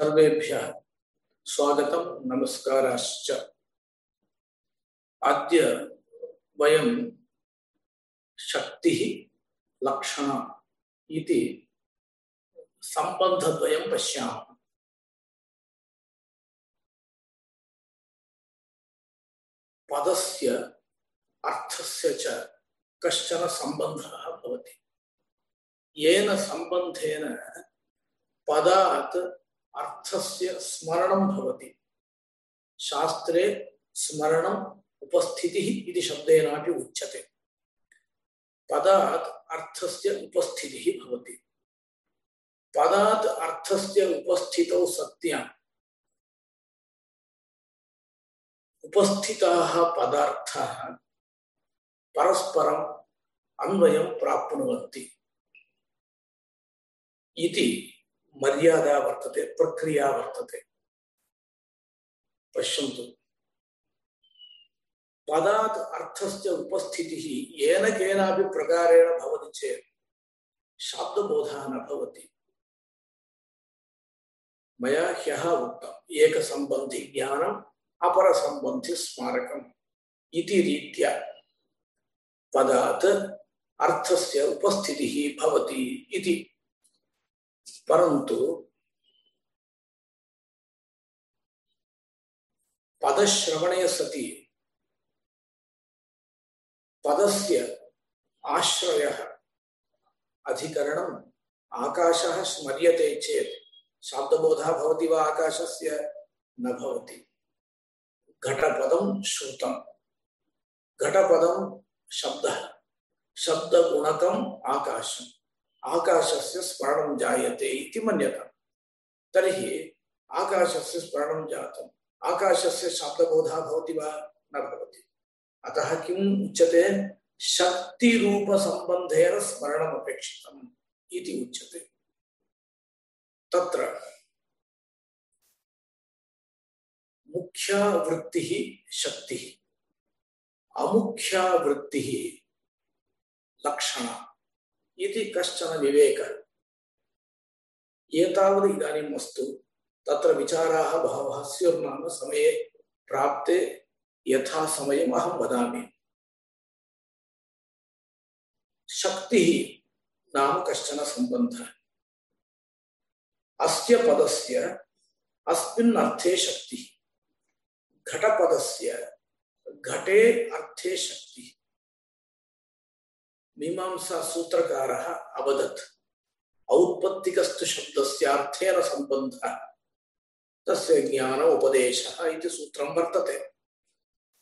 सर्वेभ्यः स्वागत नमस्कार अद्य वयं शक्तिः लक्षण इति सम्बन्धद्वयं पश्यामः। पदस्य अर्थस्य च कश्चन सम्बन्धः भवति। येन सम्बन्धेन पदात् अर्थस्य स्मरणं भवति शास्त्रे स्मरणम् उपस्थितिः इति शब्देनापि उच्यते पदात् अर्थस्य उपस्थितिः भवति पदात् अर्थस्य उपस्थितौ सत्याम् उपस्थिताः पदार्थाः परस्परम् अन्वयं प्राप्नुवन्ति इति मर्यादा वर्तते प्रक्रिया वर्तते पश्यन्तु पदात् अर्थस्य उपस्थितिः येन केनापि प्रकारेण भवति चेत् शाब्दबोधः न भवति मया ह्यः उक्तम् एकसम्बन्धि ज्ञानम् अपरसम्बन्धि स्मारकम् इति रीत्या पदात् अर्थस्य उपस्थितिः भवति इति परंतु पदश्रवणे सति, पदस्य आश्रय अधिकरणम् आकाश स्मर्यते चेत शाब्दबोधः भवति वा आकाशस्य? न भवति। घटपदं श्रुतं। घटपदं शब्दः। शब्दगुणकम् आकाशम्। आकाशस्य स्मरण जायते इति मन्यताम् तर्हि आकाशस्य स्मरणं जातम्। आकाशस्य शब्दबोधः भवति वा? न भवति। अतः किम् उच्यते? शक्तिरूपसम्बन्धेन स्मरणम् अपेक्षितम् इति उच्यते। तत्र मुख्या वृत्तिः शक्तिः। अमुख्या वृत्ति लक्षणा। इति कश्चन विवेकः। एतावत् इदानीम् अस्तु तत्र विचाराः बहवः स्युर्नाम समये प्राप्ते यथा समयम् अहं वदामि। शक्तिः नाम कश्चन सम्बन्धः। अस्य पदस्य अस्मिन् अर्थे शक्तिः। घटपदस्य घटे अर्थे शक्तिः। मीमांसा सूत्रकार अवदत् औत्पत्तिकस्तु शब्दस्य अर्थेन सम्बन्धः तस्य ज्ञान उपदेशः इति सूत्रं वर्तते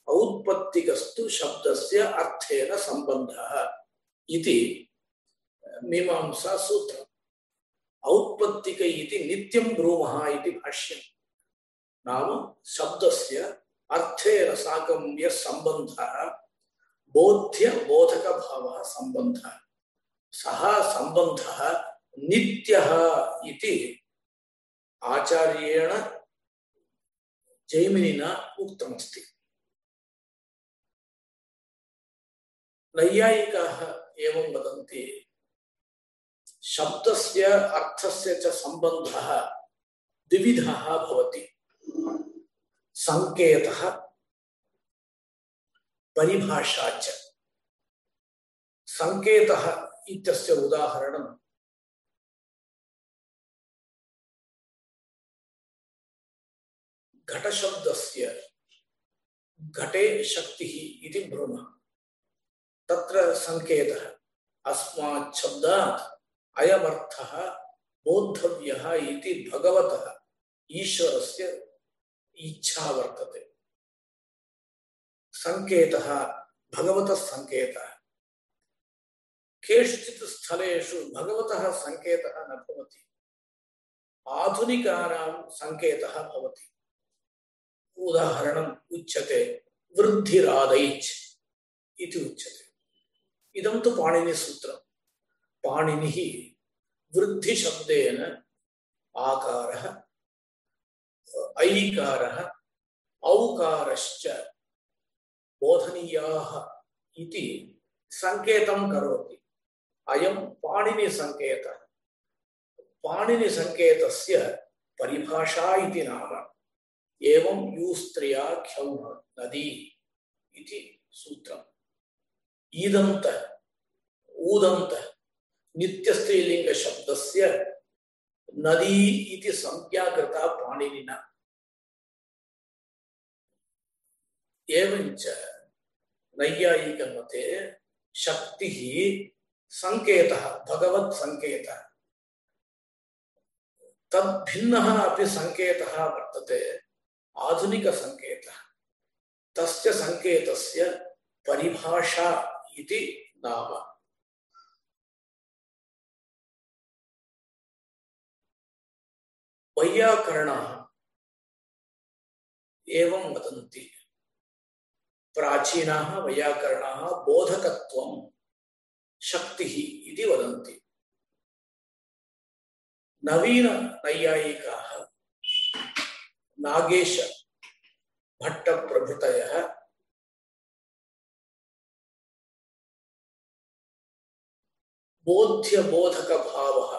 औत्पत्तिकस्तु शब्दस्य अर्थेन सम्बन्धः इति मीमांसा सूत्रम् औत्पत्तिक इति नित्यं ब्रूमः इति भाष्यं नाम शब्दस्य अर्थेन साकं यः सम्बन्धः बोध्य बोधक भाव संबंध। सह संबंध नित्य आचार्येण जैमिनिना उक्तमस्ति। नैयायिकाः एवं वदन्ति, शब्दस्य, अर्थस्य च सम्बन्धः द्विविधः भवति। सङ्केतः परिभाषा च संकेतः उदाहरणं घटशब्दस्य घटे शक्तिः इति ब्रूमः। तत्र सङ्केतः अस्मात् शब्दात् अयमर्थः, बोद्धव्यः इति भगवतः ईश्वरस्य इच्छा वर्तते। संकेत, भगवत संकेत। केषुचित् स्थलेषु भगवतः सङ्केतः न भवति। उदाहरणम् उच्यते वृद्धिरादैच् इति उच्यते। इदं तु पाणिनिसूत्रं पाणिनिः वृद्धिशब्देन आकारः, ऐकारः, औकारश्च बोधनीयाः इति सङ्केतं करोति। अयं पाणिनिसङ्केतः पाणिनिसङ्केतस्य परिभाषा इति नाम। एवं यूस्त्रिया ख्यौ नदी इति सूत्रम्। ईदन्त, ऊदन्त, नित्यस्त्रीलिङ्गशब्दस्य नदी इति संज्ञा कृता पाणिनिना। एवञ्च नैयायिकमते शक्तिः सङ्केतः भगवत् सङ्केतः तद्भिन्नः अपि सङ्केतः वर्तते आधुनिकसङ्केतः तस्य सङ्केतस्य परिभाषा इति नाम। वैयाकरणः एवं वदन्ति। प्राचीनाः वैयाकरणाः बोधकत्वं शक्तिः इति वदन्ति। नवीन नैयायिकाः नागेश भट्टप्रभृतयः बोध्यबोधकभावः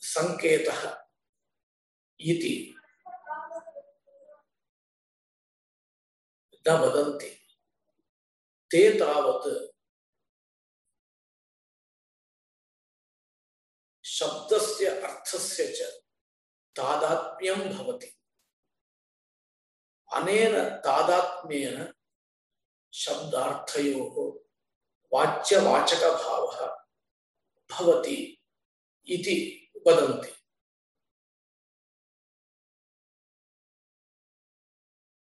सङ्केतः इति न वदन्ति। ते तावत् शब्दस्य अर्थस्य च तादात्म्यं भवति। अनेन तादात्म्येन शब्दार्थयोः वाच्यवाचकभावः भवति इति वदन्ति।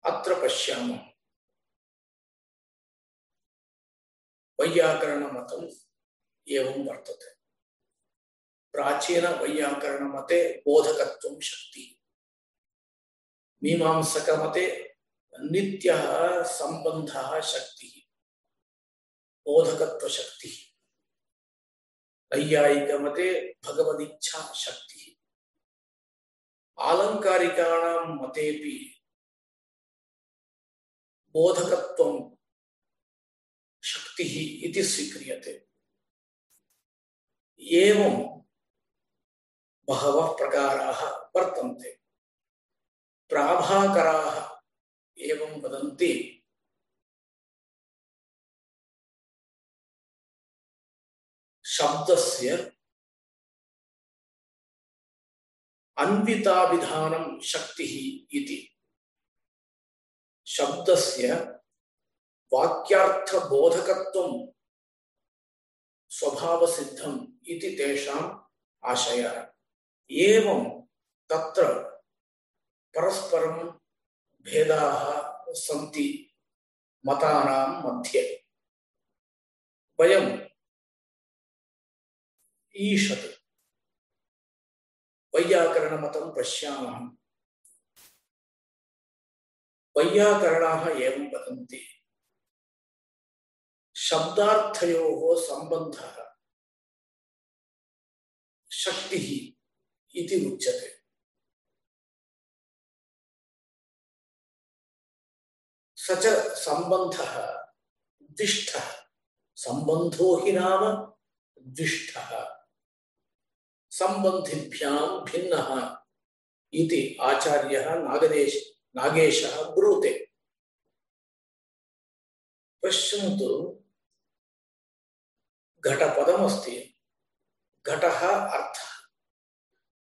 अत्र पश्यामः। वैयाकरणमतम् एवं वर्तते। प्राचीन वैयाकरणमते बोधकत्वं शक्ति। मीमांसकमते नित्यः सम्बन्धः शक्तिः। बोधकत्वशक्तिः। नैयायिकमते भगवदिच्छा शक्तिः। आलङ्कारिकाणां मतेपि बोधकत्वं शक्तिः इति स्वीक्रियते। बहवः प्रकाराः वर्तन्ते। प्राभाकराः एवं वदन्ति शब्दस्य अन्विताभिधानं शक्तिः इति। शब्दस्य वाक्यार्थबोधकत्वं स्वभावसिद्धम् इति तेषाम् आशयः। एवं तत्र परस्परं भेदाः सन्ति मतानां मध्ये। वयं ईषत् वैयाकरणमतं पश्यामः। वैयाकरणाः एवं वदन्ति शब्दार्थयोः सम्बन्धः। शक्तिः इति उच्यते। स च सम्बन्धः, दिष्टः। सम्बन्धो हि नाम दिष्टः। सम्बन्धिभ्यां भिन्नः इति आचार्यः नागदेश, नागेशः ब्रूते। पश्यन्तु घटपदमस्ति। घटः अर्थः।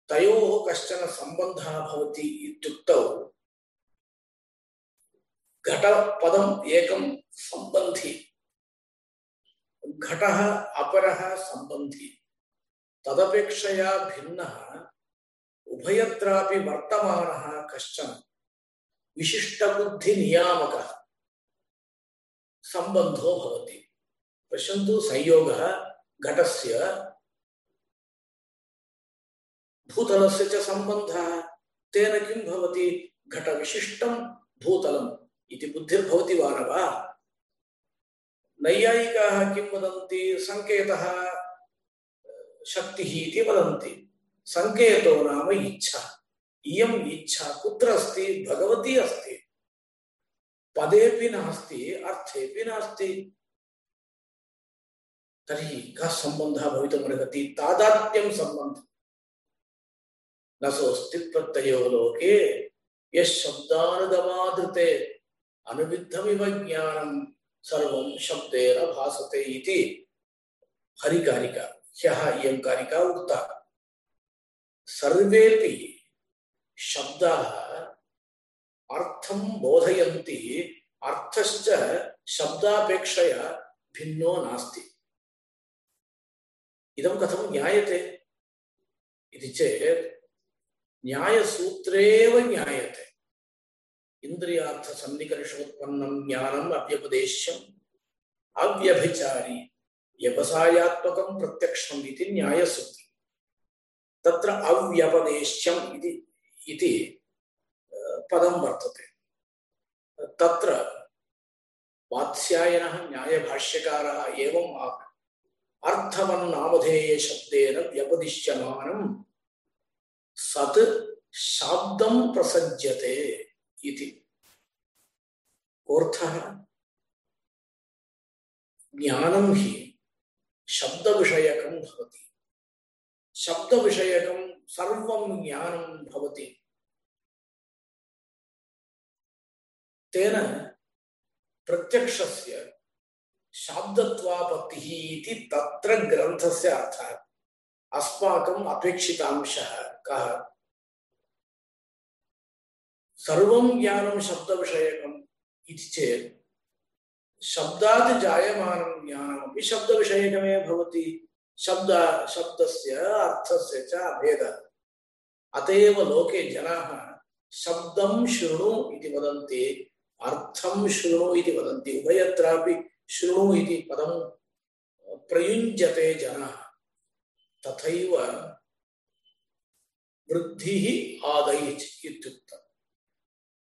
तयोः कश्चन सम्बन्धः भवति इत्युक्तौ। घटपदम् एकं सम्बन्धि। घटः अपरः सम्बन्धि। तदपेक्षया भिन्नः। उभयत्रापि वर्तमानः कश्चन। विशिष्टबुद्धिनियामकः। सम्बन्धो भवति। पश्यन्तु संयोगः घटस्य भूतलस्य च सम्बन्धः, तेन किं भवति? घटविशिष्टं भूतलम् इति बुद्धिर्भवति वा न वा नैयायिकाः किं वदन्ति? सङ्केतः, शक्तिः इति वदन्ति। सङ्केतो नाम इच्छा। इयम् इच्छा कुत्र अस्ति? भगवती अस्ति। पदेपि नास्ति अर्थेपि नास्ति। तर्हि कः सम्बन्धः भवितुमर्हति तादात्म्यं सम्बन्धः न सोऽस्ति प्रत्ययो लोके. यः शब्दानुगमादृते अनुविद्धमिव ज्ञानं सर्वं शब्देन भासते इति. हरिकारिका. ह्यः इयं कारिका उक्ता. सर्वेपि शब्दाः अर्थं बोधयन्ति. अर्थश्च शब्दापेक्षया भिन्नो नास्ति. इदं कथं ज्ञायते? इति चेत् न्यायसूत्रेव ज्ञायते। इन्द्रियार्थसन्निकर्षोत्पन्नं ज्ञानम् अव्यपदेश्यम्, अव्यभिचारी व्यवसायात्मकं प्रत्यक्षम् इति न्यायसूत्रम् तत्र अव्यपदेश्यम् इति इति पदं वर्तते। तत्र वात्स्यायनः, न्यायभाष्यकारः एवम् आह अर्थवन्नामधेय शब्देन व्यपदिश्यमानं सत् शाब्दं प्रसज्यते इति। कोऽर्थः? ज्ञानं हि शब्दविषयकं भवति। शब्दविषयकं सर्वं ज्ञानं भवति। तेन प्रत्यक्षस्य शाब्दत्वापत्तिः इति तत्र ग्रन्थस्य अर्थः। अस्माकम् अपेक्षितांशः कः? सर्वं ज्ञानं शब्दविषयकम् इति चेत्, शब्दात् जायमानं ज्ञानमपि शब्दविषयकमेव भवति। शब्द, शब्दस्य अर्थस्य च अभेदः अत एव लोके जनाः शब्दं शृणु इति वदन्ति, अर्थं शृणु इति वदन्ति। उभयत्रापि शृणु इति पदं प्रयुञ्जते जनाः। तथैव वृद्धिः आदैच्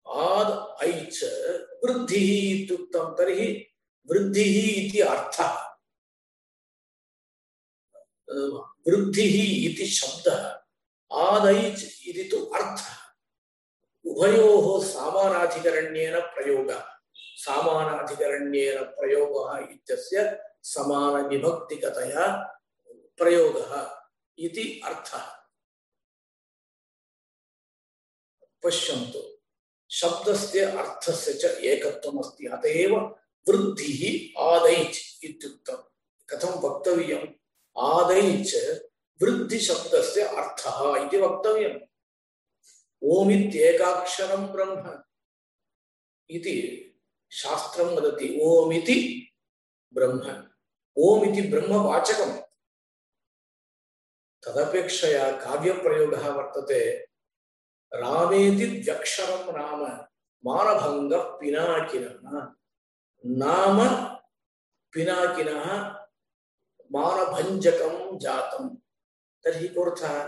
आद् वृद्धिः तर्हि वृद्धिः अर्थः। वृद्धिः इति शब्दः आदैच् इति तु अर्थः। उभयोः सामानाधिकरण्येन प्रयोगः। सामानाधिकरण्येन प्रयोगः इत्यस्य समानविभक्तिकतया प्रयोगः इति अर्थः। पश्यन्तु, शब्दस्य अर्थस्य च एकत्वमस्ति, अत एव वृद्धिः आदैच् इत्युक्तं। कथं वक्तव्यम्? आदैच् वृद्धिशब्दस्य अर्थः इति वक्तव्यम्। ओमित्येकाक्षरं ब्रह्म इति शास्त्रं वदति, ओमिति ब्रह्म, ओमिति ब्रह्मवाचकम्। तदपेक्षया काव्यप्रयोगः वर्तते, रामेति द्व्यक्षरं नाम, मानभङ्गः पिनाकिनः, नाम पिनाकिनः मानभञ्जकं जातं तर्हि कोऽर्थः?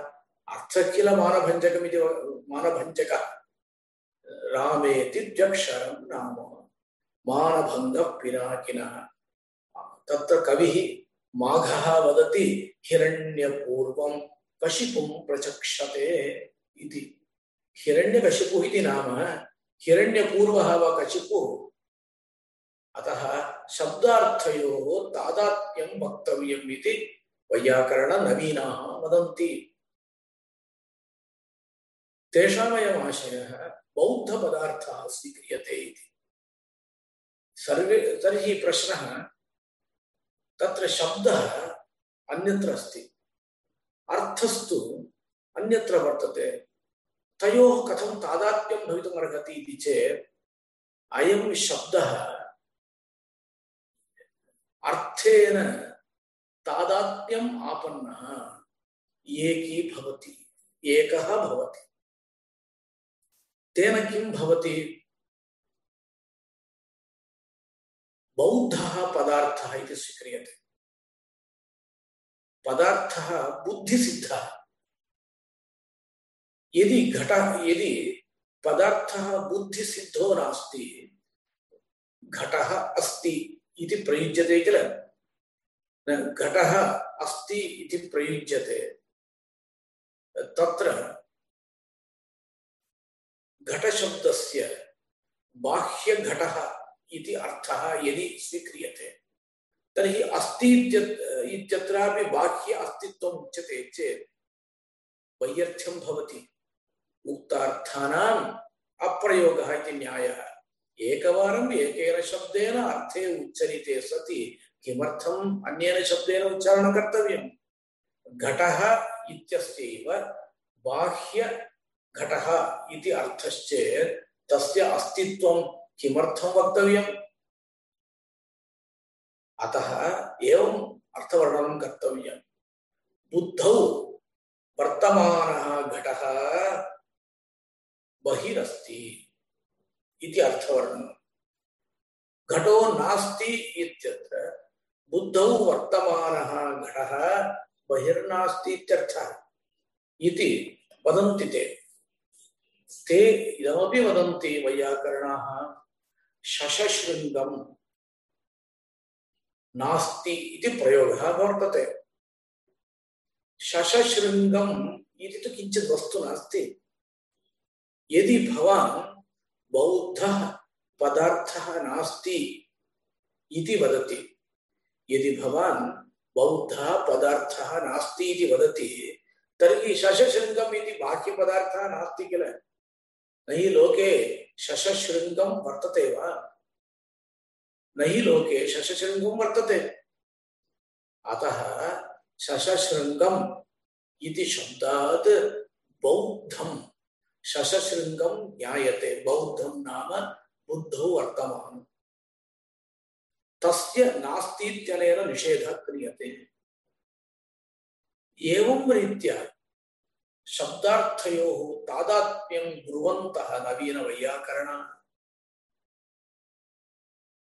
अर्थः किल मानभञ्जकमिति मानभञ्जकः? रामेति द्व्यक्षरं नाम। मानभङ्गः पिनाकिनः तत्र कविः माघः वदति, हिरण्यपूर्वं कशिपुं प्रचक्षते इति। हिरण्यकशिपुः इति नाम हिरण्यपूर्वः वा कशिपुः? अतः शब्दार्थयोः तादात्म्यं वक्तव्यम् इति वैयाकरणनवीनाः वदन्ति। तेषामयम् आशयः बौद्धपदार्थः स्वीक्रियते इति। सर्वे, तर्हि प्रश्नः, तत्र शब्दः अन्यत्र अस्ति। अर्थस्तु अन्यत्र वर्तते। तयोः कथं तादात्म्यं भवितुमर्हति इति चेत्, अयं शब्दः अर्थेन तादात्म्यम् आपन्नः, एकी भवति, एकः भवति। तेन किं भवति? बौद्धः पदार्थः इति स्वीक्रियते। पदार्थः बुद्धिसिद्धः। यदि घट, यदि पदार्थः बुद्धिसिद्धो नास्ति, घटः अस्ति इति प्रयुज्यते किल? घटः अस्ति इति प्रयुज्यते। तत्र घटशब्दस्य बाह्यघटः इति अर्थः यदि स्वीक्रियते तर्हि अस्ति इत्यत्रापि बाह्य अस्तित्वम् उच्यते चेत् वैयर्थ्यं भवति। उक्तार्थानाम् अप्रयोगः इति न्यायः। एकवारम् एकेन शब्देन अर्थे उच्चरिते सति किमर्थम् अन्येन शब्देन उच्चारणं कर्तव्यम्? घटः इत्यस्यैव बाह्य घटः इति अर्थश्चेत् तस्य अस्तित्वं किमर्थं वक्तव्यम्? अतः एवम् अर्थवर्णनं कर्तव्यम्। बुद्धौ वर्तमानः घटः बहिरस्ति इति अर्थवर्णनम् घटो नास्ति इत्यत्र बुद्धौ वर्तमानः घटः बहिर्नास्ति इत्यर्थः इति वदन्ति ते। ते इदमपि वदन्ति वैयाकरणाः। शशशृङ्गम् नास्ति इति प्रयोगः वर्तते। शशशृङ्गम् इति तु किञ्चित् वस्तु नास्ति। यदि भवान् बौद्धः पदार्थः नास्ति इति वदति, यदि भवान् बौद्धः पदार्थः नास्ति इति वदति, तर्हि शशशृङ्गम् इति बाह्यपदार्थः नास्ति किल? न हि लोके शशशृङ्गं वर्तते वा? न हि लोके शशशृङ्गं वर्तते। अतः शशशृङ्गम् इति शब्दात् बौद्धं शशशृङ्गं ज्ञायते। बौद्धं नाम बुद्धौ वर्तमानम्। तस्य नास्तीत्यनेन निषेधः क्रियते। एवं रीत्या शब्दार्थयोः तादात्म्यं ब्रुवन्तः नवीनवैयाकरणाः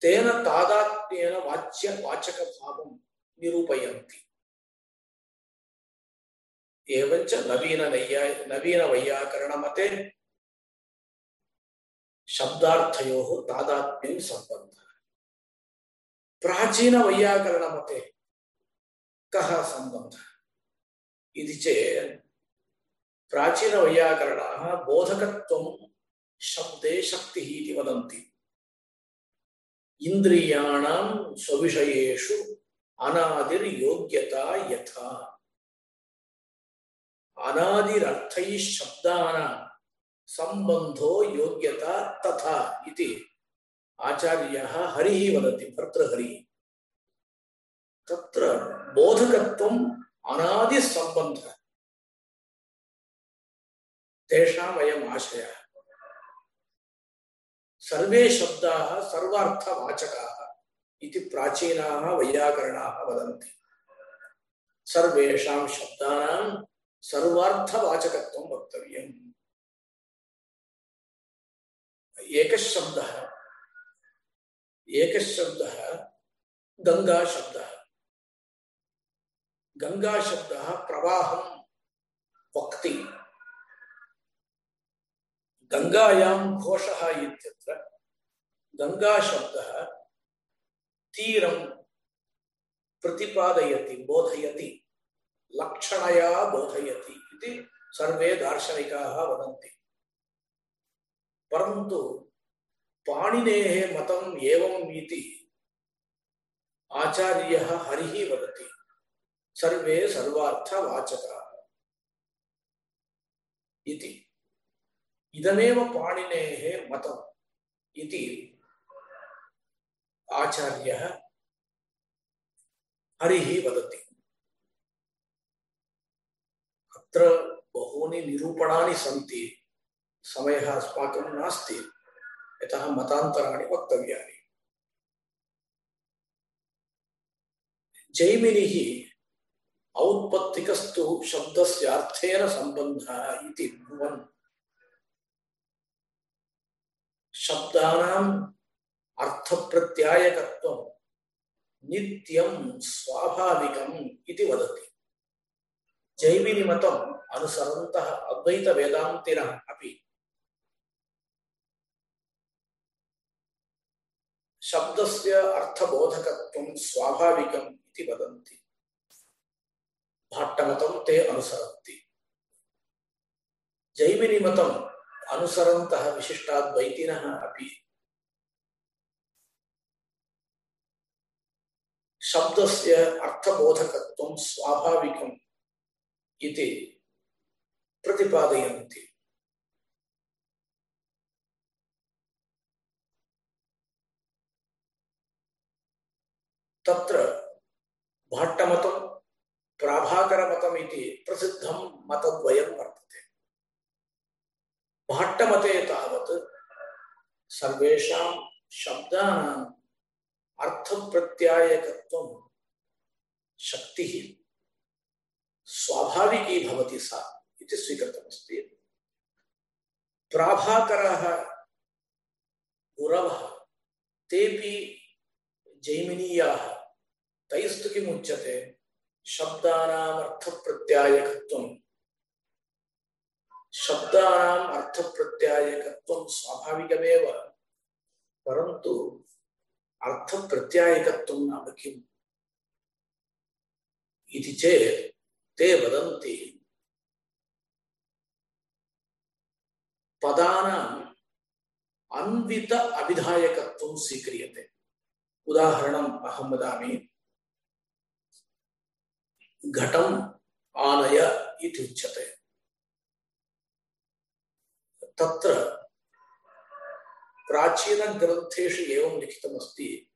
तेन तादात्म्येन वाच्य वाचकभावं निरूपयन्ति। एवञ्च नवीननैया नवीनवैयाकरणमते शब्दार्थयोः तादात्म्यं सम्बन्धः। प्राचीनवैयाकरणमते कः सम्बन्धः? इति चेत् प्राचीनवैयाकरणाः बोधकत्वं शब्दे शक्तिः इति वदन्ति। इन्द्रियाणां स्वविषयेषु अनादिर्योग्यता यथा। अनादिरर्थैः शब्दानां सम्बन्धो योग्यता तथा इति आचार्यः हरिः वदति, भर्तृहरिः। तत्र बोधकत्वम् अनादिसम्बन्धः। तेषाम् अयम् आशय। सर्वे शब्दाः, सर्वार्थवाचकाः इति प्राचीनाः वैयाकरणाः वदन्ति। सर्वेषां शब्दानां सर्वार्थवाचकत्वं वक्तव्यम्। एकः शब्दः एकः शब्दः गङ्गाशब्दः गङ्गाशब्दः प्रवाहं, वक्ति। गङ्गायां घोषः इत्यत्र गङ्गाशब्दः तीरं प्रतिपादयति, बोधयति, लक्षणया बोधयति इति सर्वे दार्शनिकाः वदन्ति। परन्तु पाणिनेः मतम् एवम् इति आचार्यः हरिः वदति। सर्वे सर्वार्थवाचकाः। इति। इदमेव पाणिनेः मतम् इति आचार्यः हरिः वदति। अत्र बहूनि निरूपणानि सन्ति। समयः अस्माकं नास्ति। यतः मतान्तराणि वक्तव्यानि। जैमिनिः औत्पत्तिकस्तु शब्दस्य अर्थेन सम्बन्धः इति ब्रुवन् शब्दानाम् अर्थप्रत्यायकत्वं नित्यं स्वाभाविकम् इति वदति। जैमिनिमतम् अनुसरन्तः अद्वैतवेदान्तिनः अपि शब्दस्य अर्थबोधकत्वं स्वाभाविकम् इति वदन्ति। भाट्टमतं ते अनुसरन्ति। जैमिनिमतम् अनुसरन्तः विशिष्टाद्वैतिनः अपि। शब्दस्य अर्थबोधकत्वं स्वाभाविकम् इति प्रतिपादयन्ति। तत्र भाट्टमतं, प्राभाकरमतम् इति प्रसिद्धं मतद्वयं वर्तते। भाट्टमते तावत् सर्वेषां शब्दानाम् अर्थप्रत्यायकत्वं शक्तिः स्वाभाविकी भवति सा इति स्वीकृतमस्ति। प्राभाकरः गुरवः तेपि जैमिनीयाः, तैस्तु किमुच्यते? शब्दानाम् शब्दानाम् अर्थप्रत्यायकत्वं स्वाभाविकमेव। परन्तु अर्थप्रत्यायकत्वं नाम किम्? इति चेत् ते वदन्ति, पदानाम् अन्वित अभिधायकत्वं स्वीक्रियते। उदाहरणम् अहं वदामि, घटम् आनय इति उच्यते। तत्र प्राचीनग्रन्थेषु एवं लिखितमस्ति,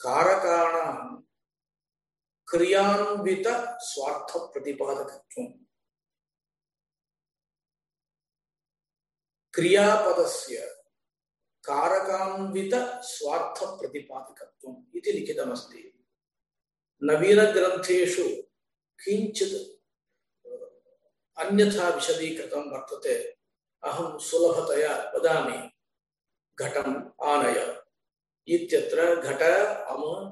कारकाणां क्रियान्वित स्वार्थ प्रतिपादकत्वम् क्रियापदस्य कारकान्वित स्वार्थ प्रतिपादकत्वम् इति लिखितमस्ति। नवीनग्रन्थेषु किञ्चित् अन्यथा विशदीकृतं वर्तते। अहं सुलभतया वदामि, घटम् आनय। इत्यत्र घट, अम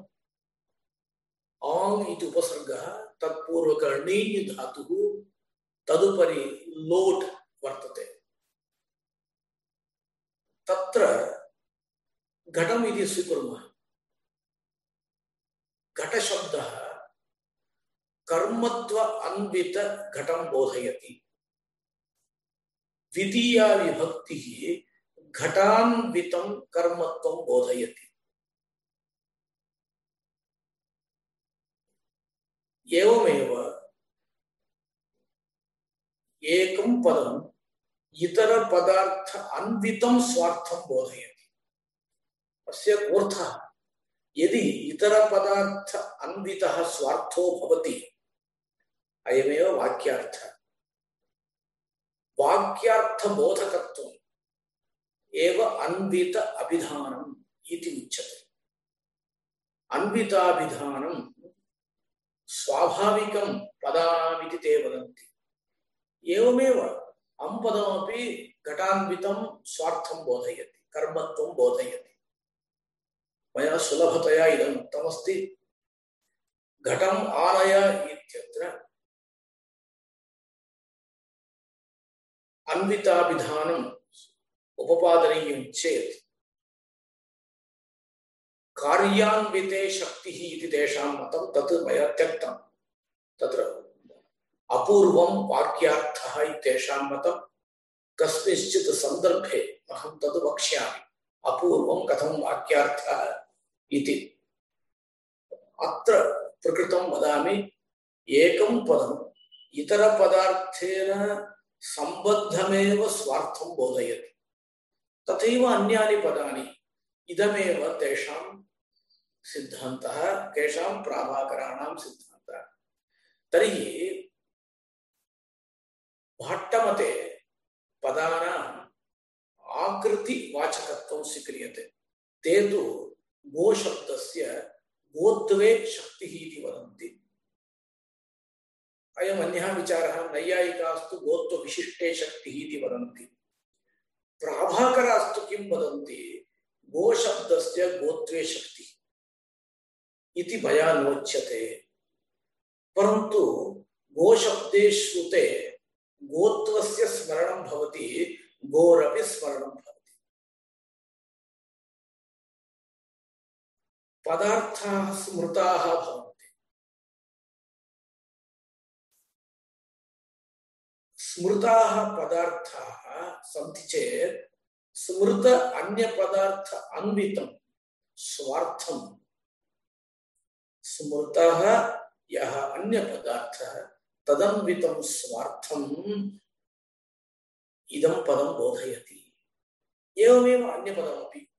आङ् इति उपसर्गः तदुपरि लोट् वर्तते। तत्र घटम् इति स्वीकुर्मः। घटशब्दः कर्मत्व अन्वित घटं बोधयति। द्वितीया विभक्ति घटान्वितं कर्मत्वं बोधयति। एवमेव पदम् इतर पदार्थ अन्वितं स्वार्थं बोधयति। अस्य कोऽर्थः? यदि इतर पदार्थ अन्वितः स्वार्थो भवति, अयमेव वाक्यार्थः। वाक्यार्थबोधकत्वम् एव अन्वित अभिधानम् इति उच्यते अन्विताभिधानं स्वाभाविकं पदानामिति ते वदन्ति एवमेव अम्पदमपि घटान्वितं स्वार्थं बोधयति कर्मत्वं बोधयति मया सुलभतया इदम् उक्तमस्ति घटम् आनय इत्यत्र अन्विताभिधानम् उपपादनीयं चेत् कार्यान्विते शक्तिः इति तेषां मतं तत् मया त्यक्तं। तत्र अपूर्वं वाक्यार्थः इत्येषां मतं कस्मिंश्चित् सन्दर्भे अहं तद् वक्ष्यामि। अपूर्वं कथं वाक्यार्थः इति। अत्र प्रकृतं वदामि, एकं पदम् इतरपदार्थेन सम्बद्धमेव स्वार्थं बोधयति। तथैव अन्यानि पदानि, इदमेव तेषां सिद्धान्तः केषां प्राभाकराणां सिद्धान्तः। तर्हि भाट्टमते पदानाम् आकृतिवाचकत्वं स्वीक्रियते। ते तु गोशब्दस्य गोत्वे शक्तिः इति वदन्ति। अयम् अन्यः विचारः, नैयायिकास्तु गोत्वविशिष्टे शक्तिः इति वदन्ति। प्राभाकरास्तु किं वदन्ति? गोशब्दस्य गोत्वे शक्तिः इति मया नोच्यते परन्तु गोशब्दे श्रुते गोत्वस्य स्मरणं भवति, गोरपि स्मरणं भवति। पदार्थाः, स्मृताः भवन्ति। स्मृताः पदार्थाः सन्ति चेत् स्मृत अन्यपदार्थ अन्वितं, स्वार्थं। स्मृतः यः अन्यपदार्थः, तदन्वितं स्वार्थम् इदं पदं बोधयति। एवमेव अन्यपदमपि।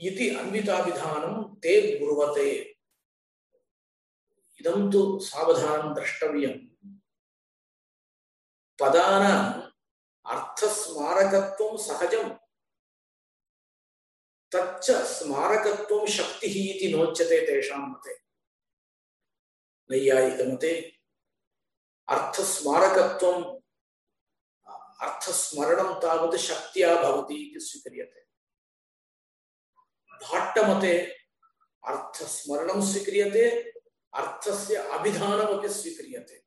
इति अन्विताभिधानं ते ब्रुवते। इदं तु सावधानं द्रष्टव्यं पदानाम् अर्थस्मारकत्वं सहजं तच्च स्मारकत्वं शक्तिः इति नोच्यते तेषां मते। नैयायिकमते अर्थस्मारकत्वम् अर्थस्मरणं तावत् शक्त्या भवति इति स्वीक्रियते। भाट्टमते अर्थस्मरणं स्वीक्रियते, अर्थस्य अभिधानमपि स्वीक्रियते।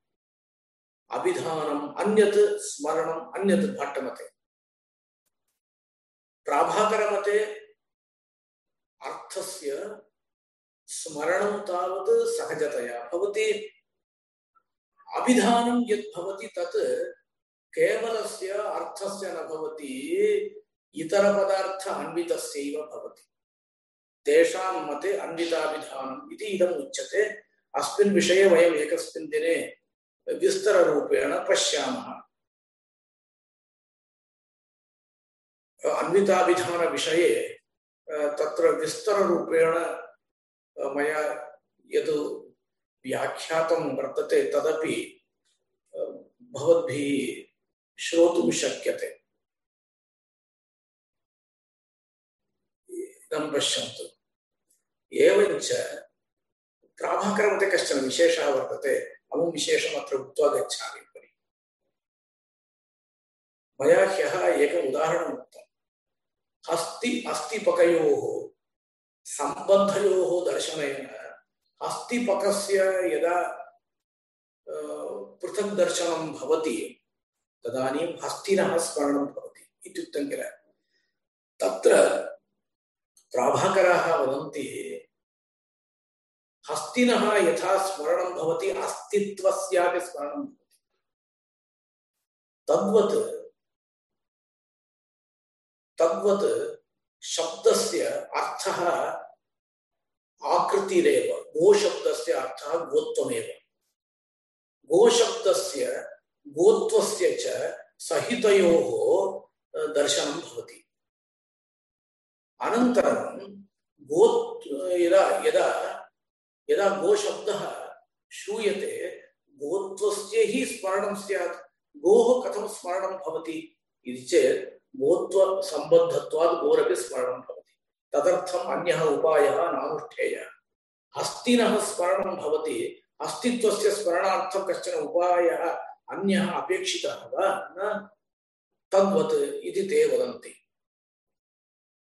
अभिधानम् अन्यत् स्मरणम् अन्यत् भाट्टमते प्राभाकरमते अर्थस्य स्मरणं तावत् सहजतया भवति। अभिधानं यत् भवति तत् केवलस्य अर्थस्य न भवति इतरपदार्थ अन्वितस्यैव भवति। तेषां मते अन्विताभिधानम् इति इदम् उच्यते। अस्मिन् विषये वयम् एकस्मिन् दिने विस्तररूपेण पश्यामः। अन्विताभिधानविषये तत्र विस्तररूपेण मया यद् व्याख्यातं वर्तते तदपि भवद्भिः श्रोतुं शक्यते। इदं पश्यन्तु। एवञ्च, प्राभाकरमते कश्चन विशेषः वर्तते। अमुं विशेषम् अत्र उक्त्वा गच्छामि उपरि। मया ह्यः एकम् उदाहरणम् उक्तं हस्ति अस्थिपकयोः सम्बन्धयोः दर्शनेन अस्थिपकस्य यदा पृथक् दर्शनं भवति, तदानीं हस्तिनः स्मरणं भवति इत्युक्तं किल? तत्र प्राभाकराः वदन्ति हस्तिनः यथा स्मरणं भवति, अस्तित्वस्यापि स्मरणं तद्वत् तद्वत् शब्दस्य अर्थः आकृतिरेव, गोशब्दस्य अर्थः गोत्वमेव। गोशब्दस्य, गोत्वस्य च सहितयोः दर्शनं भवति। अनन्तरं गोत्, यदा यदा यदा गोशब्दः श्रूयते, गोत्वस्य हि स्मरणं स्यात्, गोः कथं स्मरणं भवति इति चेत् गोत्वसम्बद्धत्वात् गोरपि स्मरणं भवति। तदर्थम् अन्यः उपायः नानुष्ठेयः। हस्तिनः स्मरणं भवति अस्तित्वस्य स्मरणार्थं कश्चन उपायः अन्यः अपेक्षितः वा न? तद्वत् ते वदन्ति।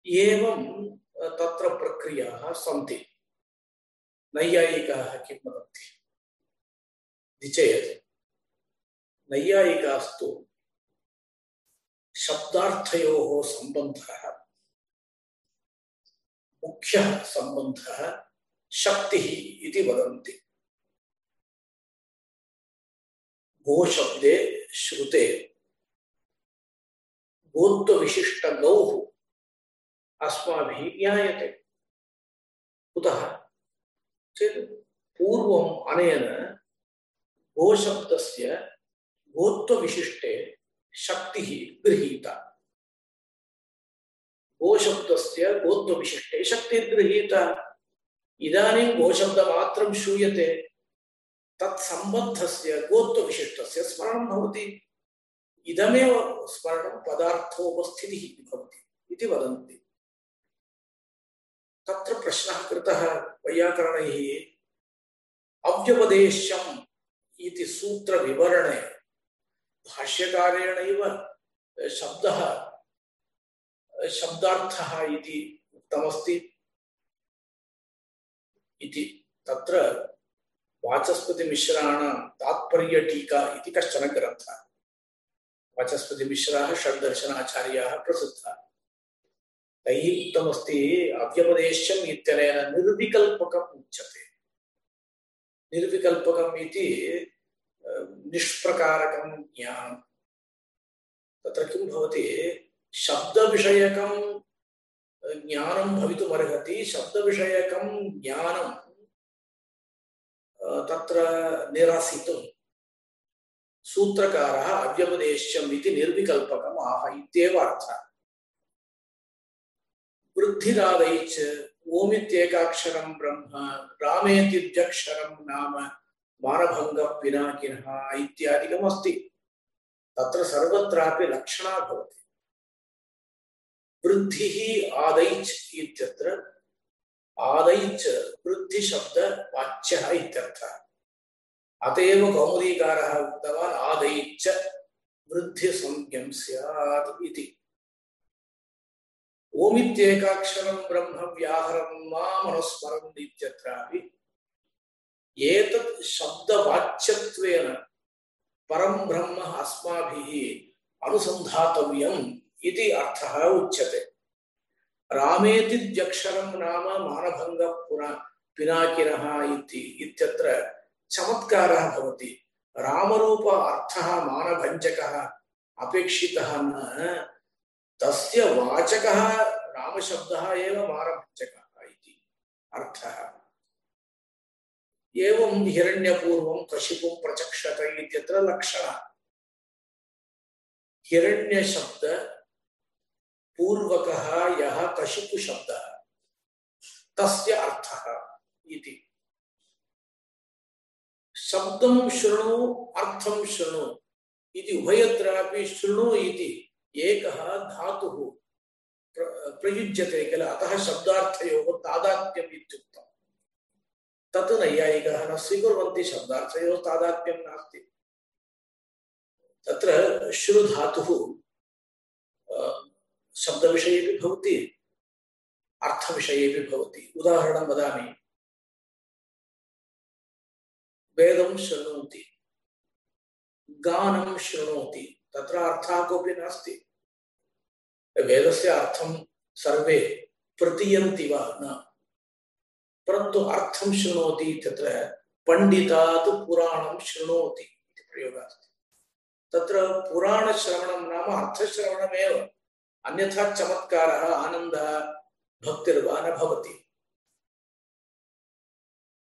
एवं तत्र प्रक्रियाः सन्ति। नैयायिकाः किं वदन्ति? नैयायिकास्तु शब्दार्थयोः सम्बन्धः, मुख्यः सम्बन्धः शक्तिः इति वदन्ति। गोशब्दे श्रुते गोत्वविशिष्टगौः अस्माभिः ज्ञायते कुतः? चेत् पूर्वम् अनेन गोशब्दस्य गोत्वविशिष्टे शक्तिः गृहीता। गोशब्दस्य गोत्वविशिष्टे शक्तिः गृहीता। इदानीं गोशब्दमात्रं श्रूयते। तत्सम्बद्धस्य गोत्वविशिष्टस्य स्मरणं भवति। इदमेव स्मरणं पदार्थोपस्थितिः भवति इति तत्र प्रश्नः कृतः वैयाकरणैः अव्यपदेश्यम् इति सूत्रविवरणे भाष्यकारेणैव शब्दः शब्दार्थः इति उक्तमस्ति। इति तत्र वाचस्पतिमिश्राणां तात्पर्यटीका इति कश्चन ग्रन्थः। वाचस्पतिमिश्राः, षड्दर्शनाचार्याः प्रसिद्धाः। तैः उक्तमस्ति अव्यपदेश्यम् इत्यनेन निर्विकल्पकम् उच्यते। निर्विकल्पकम् इति निष्प्रकारकं ज्ञानं तत्र किं भवति? शब्दविषयकं ज्ञानं भवितुमर्हति। शब्दविषयकं ज्ञानं तत्र निरसितुं सूत्रकारः अव्यपदेश्यम् इति निर्विकल्पकम् आह इत्येव अर्थः। वृद्धिरादैश्च ओमित्येकाक्षरं ब्रह्म रामेतिद्यक्षरं नाम मानभङ्गः पिनाकिनः इत्यादिकमस्ति। तत्र सर्वत्रापि लक्षणा भवति। वृद्धिः आदैच् इत्यत्र, आदैच् वृद्धिशब्दवाच्यः इत्यर्थः। अत एव कौमुदीकारः उक्तवान्, आदैच्च वृद्धिसंज्ञं स्यात् इति। ओमित्येकाक्षरं ब्रह्म व्याहरं मामनुस्मरन् इत्यत्रापि एतत् शब्दवाच्यत्वेन परं ब्रह्म अस्माभिः अनुसन्धातव्यम् इति अर्थः उच्यते। रामेतिद्यक्षरं नाम मानभङ्गः पुरा पिनाकिनः इति, इत्यत्र चमत्कारः भवति। रामरूप अर्थः मानभञ्जकः, अपेक्षितः न। तस्य वाचकः रामशब्दः एव मानभञ्जकः इति अर्थः। एवं हिरण्यपूर्वं कशिपुं प्रचक्षत इत्यत्र लक्षणः। हिरण्यशब्द पूर्वकः यः कशिपु शब्दः तस्य अर्थः इति। शब्दं शृणु, अर्थं शृणु इति उभयत्रापि शृणु इति। एकः धातुः प्रयुज्यते किल? अतः शब्दार्थयोः तत् नैयायिकाः न स्वीकुर्वन्ति शब्दार्थयोः तादात्म्यं नास्ति। तत्र श्रु धातुः शब्दविषयेपि भवति अर्थविषयेपि भवति। उदाहरणं वदामि। वेदं शृणोति, गानं शृणोति, तत्र अर्थः कोऽपि नास्ति। वेदस्य अर्थं सर्वे प्रतीयन्ति वा न? परन्तु अर्थं शृणोति इत्यत्र पण्डितात् पुराणं शृणोति इति प्रयोगः अस्ति। तत्र पुराणश्रवणं नाम अर्थश्रवणमेव। अन्यथा चमत्कारः, आनन्दः भक्तिर्वा न भवति।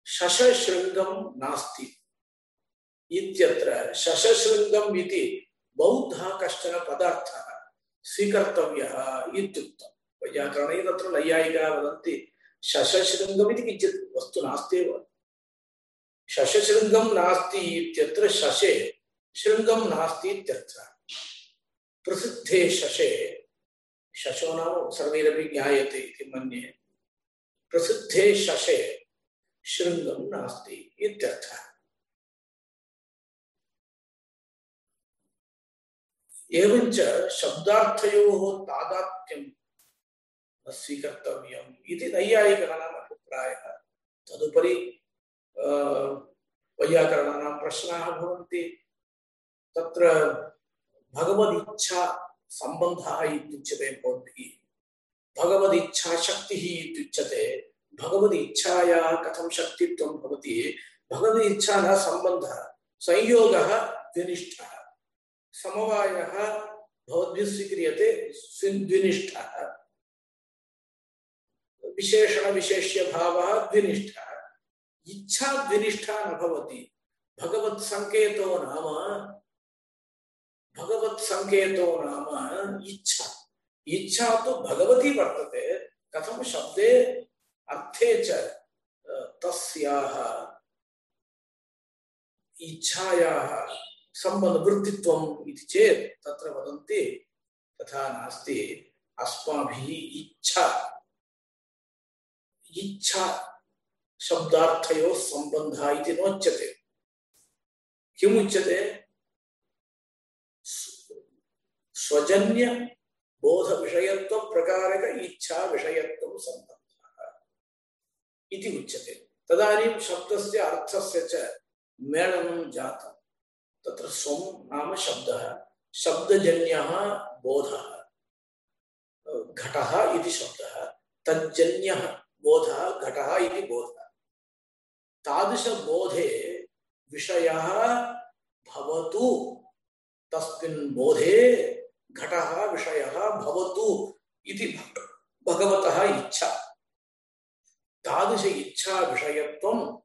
शशशृङ्गं नास्ति इत्यत्र शशशृङ्गम् इति बौद्धः कश्चन पदार्थः। स्वीकर्तव्यः इत्युक्तं वैयाकरणे वदन्ति, शशशृङ्गम् इति किञ्चित् वस्तु नास्त्येव शशशृङ्गं नास्ति इत्यत्र शशे शृङ्गं नास्ति इत्यर्थः प्रसिद्धे शशे, शशो नाम सर्वैरपि ज्ञायते इति मन्ये। प्रसिद्धे शशे शृङ्गं नास्ति इत्यर्थः। एवञ्च शब्दार्थयोः तादात्म्यं न स्वीकर्तव्यम् इति नैयायिकानाम् अभिप्रायः। भगवदिच्छा सम्बन्धः इत्युच्यते भवद्भिः। भगवदिच्छा शक्तिः इत्युच्यते। भगवदिच्छायाः कथं शक्तित्वं भवति? भगवदिच्छा न सम्बन्धः। संयोगः समवायः भवद्भिः स्वीक्रियते द्विनिष्ठः। विशेषणविशेष्यभावः द्विनिष्ठः। इच्छा द्विनिष्ठा न भवति। भगवत्सङ्केतो नाम भगवत्सङ्केतो नाम इच्छा। इच्छा तो भगवती वर्तते, कथं शब्दे अर्थे च, तस्याः इच्छायाः सम्बन्धवृत्तित्वम् इति चेत् तत्र वदन्ति, तथा नास्ति, अस्माभिः इच्छा। इच्छा शब्दार्थयोः सम्बन्धः इति नोच्यते। किमुच्यते स्वजन्य बोध विषयत्व प्रकारक इच्छा इति उच्यते। तदानीं शब्दस्य अर्थस्य च मेलनं जातं तत्र स्वं नाम शब्दः, शब्दजन्यः बोधः। घटः इति शब्दः, तज्जन्यः बोधः, घटः इति बोधः। तादृशबोधे विषयः भवतु। तस्मिन् बोधे घटः विषयः भवतु इति भगवतः इच्छा। तादृश इच्छा विषयत्वं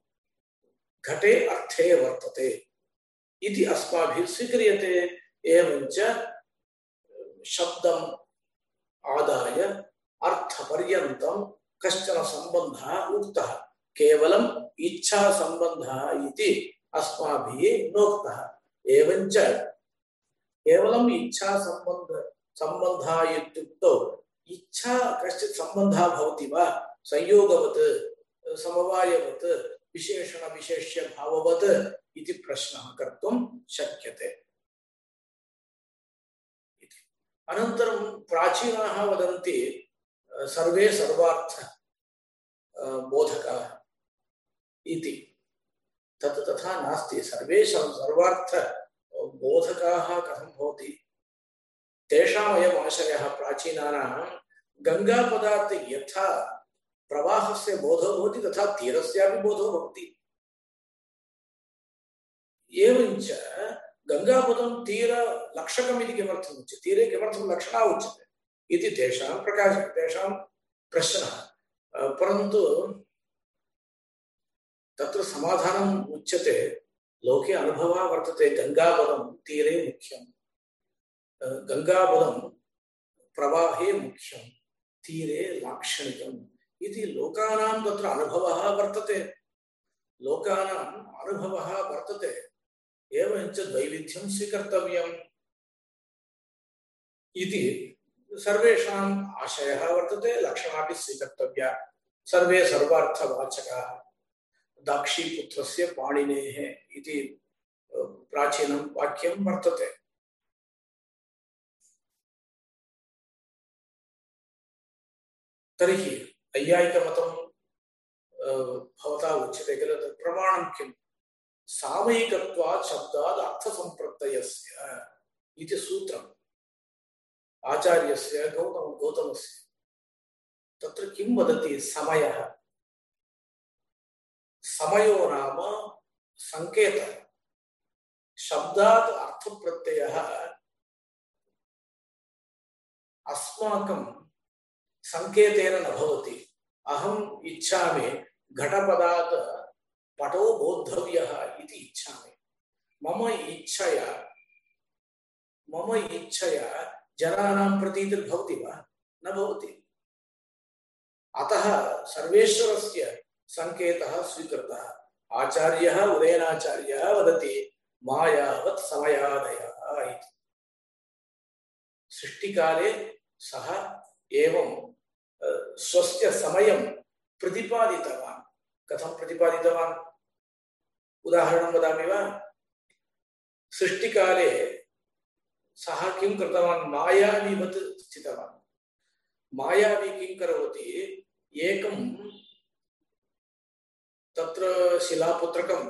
घटे अर्थे वर्तते। इति अस्माभिः स्वीक्रियते एवञ्च शब्दम् आदाय अर्थपर्यन्तं कश्चन सम्बन्धः उक्तः, केवलम् इच्छा सम्बन्धः इति अस्माभिः नोक्तः। एवञ्च केवलम् इच्छा सम्बन्ध सम्बन्धः इत्युक्तौ, इच्छा कश्चित् सम्बन्धः भवति वा? संयोगवत्, समवायवत् विशेषणविशेष्यभाववत् इति प्रश्नः कर्तुं शक्यते। अनन्तरं प्राचीनाः वदन्ति सर्वे सर्वार्थ बोधकाः इति। तत् तथा नास्ति। सर्वे सर्वार्थ बोधकाः कथं भवति? तेषामयम् आशयः प्राचीनानां गङ्गापदात् यथा प्रवाहस्य बोधो भवति तथा तीरस्यापि बोधो भवति। एवञ्च गङ्गापदं तीरलक्षकम् इति किमर्थम् उच्यते? तीरे किमर्थं लक्षणा उच्यते? इति तेषां प्रकाशः, तेषां प्रश्नः। परन्तु तत्र समाधानम् उच्यते, लोके अनुभवः वर्तते, गङ्गापदं तीरे मुख्यं गङ्गापदं प्रवाहे मुख्यं तीरे लाक्षणिकम्। इति लोकानां तत्र अनुभवः वर्तते। लोकानाम् अनुभवः वर्तते। एवञ्च द्वैविध्यं स्वीकर्तव्यम्। इति सर्वेषाम् आशयः वर्तते, लक्षणापि स्वीकर्तव्या। सर्वे सर्वार्थवाचकाः। दाक्षीपुत्रस्य पाणिनेः इति प्राचीनं वाक्यं वर्तते। तर्हि ऐयायिकमतं भवता उच्यते खलु तत् प्रमाणं किम् सामयिकत्वात् शब्दात् अर्थसम्प्रत्ययस्य इति सूत्रम् आचार्यस्य गौतम गौतमस्य तत्र किं वदति समयः समयो नाम संकेतः शब्दात् अर्थप्रत्ययः अस्माकं संकेतेन न भवति। अहम् इच्छामि घटपदात् पटो बोद्धव्यः इति इच्छामि। मम इच्छया मम इच्छया जनानां प्रतीतिर्भवति वा? न भवति। अतः सर्वेश्वरस्य सङ्केतः स्वीकृतः। आचार्यः उदयनाचार्यः वदति, मायावत् समयादयः इति। सृष्टिकाले सः एवं स्वस्य समयं प्रतिपादितवान्। कथं प्रतिपादितवान्? उदाहरणं वदामि वा? सृष्टिकाले सः किं कृतवान्? मायावीवत् स्थितवान्। मायावी किं करोति? एकं तत्र शिलापुत्रकं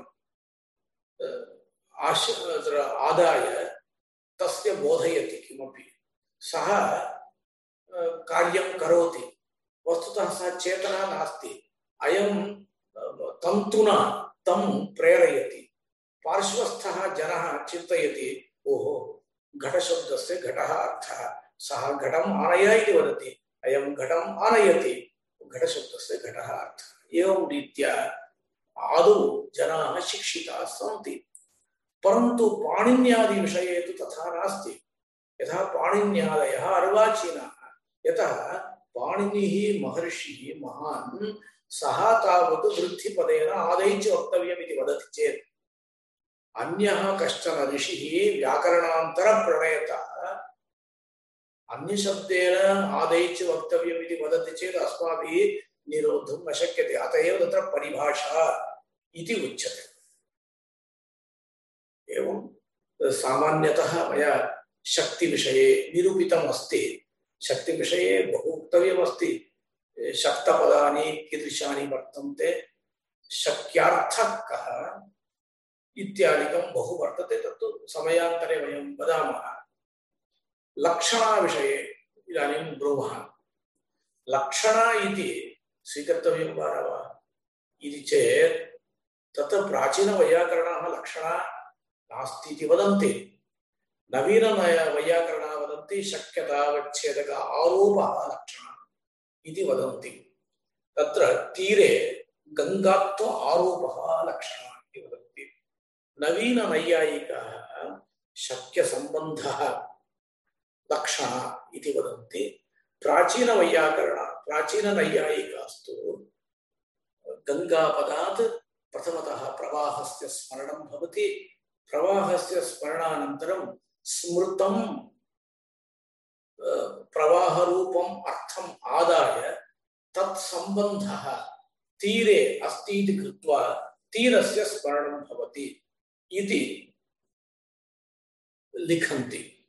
आश आदाय तस्य बोधयति किमपि। सः कार्यं करोति। वस्तुतः सः चेतना नास्ति। अयं तन्तुना तं प्रेरयति। पार्श्वस्थः जनः चिन्तयति, ओहो, घटशब्दस्य घटः अर्थः। सः घटम् आनय इति वदति, अयं घटम् आनयति। घटशब्दस्य घटः अर्थः। एवं रीत्या आदौ जनाः शिक्षिताः सन्ति। परन्तु पाणिन्यादिविषये तु तथा नास्ति। यथा पाणिन्यादयः अर्वाचीनाः। यतः पाणिनिः महर्षिः महान् सः तावत् वृद्धिपदेन आदैच वक्तव्यमिति वदति चेत् अन्यः कश्चन ऋषिः व्याकरणान्तरप्रणेता अन्यशब्देन आदैच वक्तव्यमिति वदति चेत् अस्माभिः निरोद्धुं न शक्यते। अत एव तत्र परिभाषा इति उच्यते। एवं सामान्यतः मया शक्तिविषये निरूपितम् अस्ति शक्तिविषये बहु उक्तव्यमस्ति शक्तपदानि कीदृशानि वर्तन्ते शक्यार्थः कः इत्यादिकं बहु वर्तते। तत्तु समयान्तरे वयं वदामः। लक्षणा इति स्वीकर्तव्यं वा न वा? इति चेत् तत्र प्राचीनवैयाकरणाः लक्षणा नास्ति इति नवीनवैयाकरणाः वदन्ति शक्यतावच्छेदक आरोपः लक्षणः इति वदन्ति। तत्र तीरे गङ्गात्व आरोपः लक्षणः इति वदन्ति। नवीननैयायिकाः शक्यसम्बन्धः लक्षणः इति वदन्ति। प्राचीनवैयाकरणाः प्राचीननैयायिकास्तु गङ्गापदात् प्रथमतः प्रवाहस्य स्मरणं भवति। प्रवाहस्य स्मरणानन्तरं स्मृतं प्रवाहरूपम् अर्थम् आदाय तत्सम्बन्धः तीरे अस्ति कृत्वा तीरस्य स्मरणं भवति इति लिखन्ति।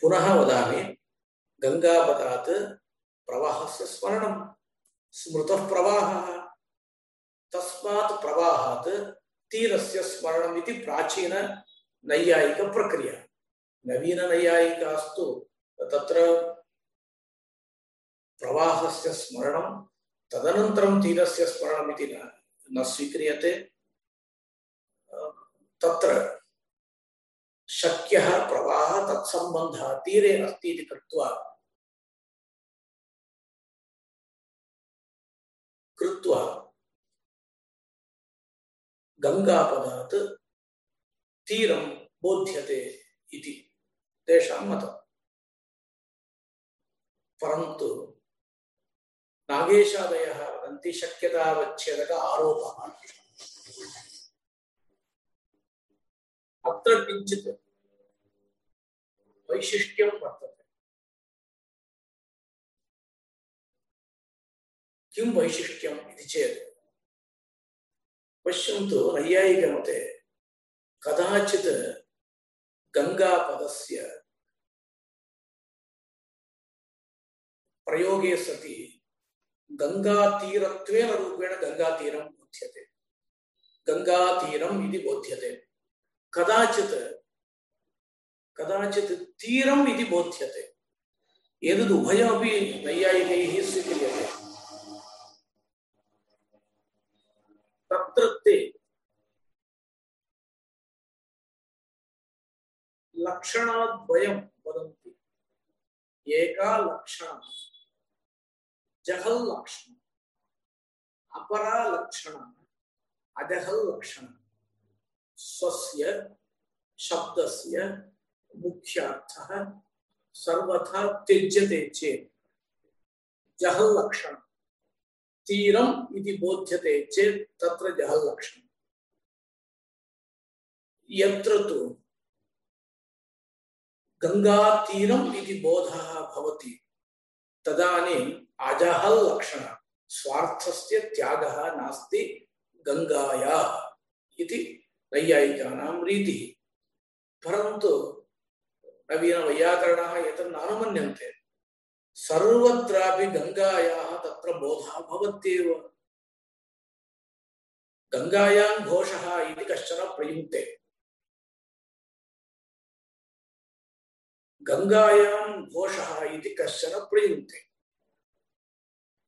पुनः वदामि, गङ्गापदात् प्रवाहस्य स्मरणं, स्मृतः प्रवाहः, तस्मात् प्रवाहात् तीरस्य स्मरणम् इति प्राचीन नैयायिकप्रक्रिया। नवीननैयायिकास्तु तत्र प्रवाहस्य स्मरणं, तदनन्तरं तीरस्य स्मरणमिति न न स्वीक्रियते। तत्र शक्यः प्रवाहः तत्सम्बन्धः तीरे अस्ति इति कृत्वा कृत्वा गङ्गापदात् तीरं बोध्यते इति। तेषां मतम् परन्तु नागेशादयः वदन्ति शक्यतावच्छेदक आरोपः अत्र किञ्चित् वैशिष्ट्यं वर्तते किं वैशिष्ट्यम् इति चेत् पश्यन्तु नैयायिकमते कदाचित् गङ्गापदस्य प्रयोगे सति। गङ्गातीरत्वेन रूपेण गङ्गातीरं बोध्यते। गङ्गातीरम् इति बोध्यते। कदाचित् कदाचित् तीरम् इति बोध्यते। एतद् उभयमपि नैयायिकैः स्वीक्रियते। तत्रत्ते लक्षणाद्वयं वदन्ति। एका लक्षणं जहल लक्षण अपरा लक्षण अजहल लक्षण स्वस्य शब्दस्य मुख्यार्थः सर्वथा त्यज्यते चेत् जहल लक्षण तीरम इति बोध्यते चेत् तत्र जहल लक्षण यत्र तु गङ्गातीरम् इति बोधः भवति तदानीम् अजहल लक्षण। स्वार्थस्य त्यागः नास्ति गङ्गाया इति नैयायिकानां रीतिः। परन्तु नवीनवैयाकरणाः एतत् नानुमन्यन्ते। सर्वत्रापि गङ्गायाः तत्र बोधः भवत्येव। गङ्गायां घोषः इति कश्चन प्रयुङ्क्ते। गङ्गायां घोषः इति कश्चन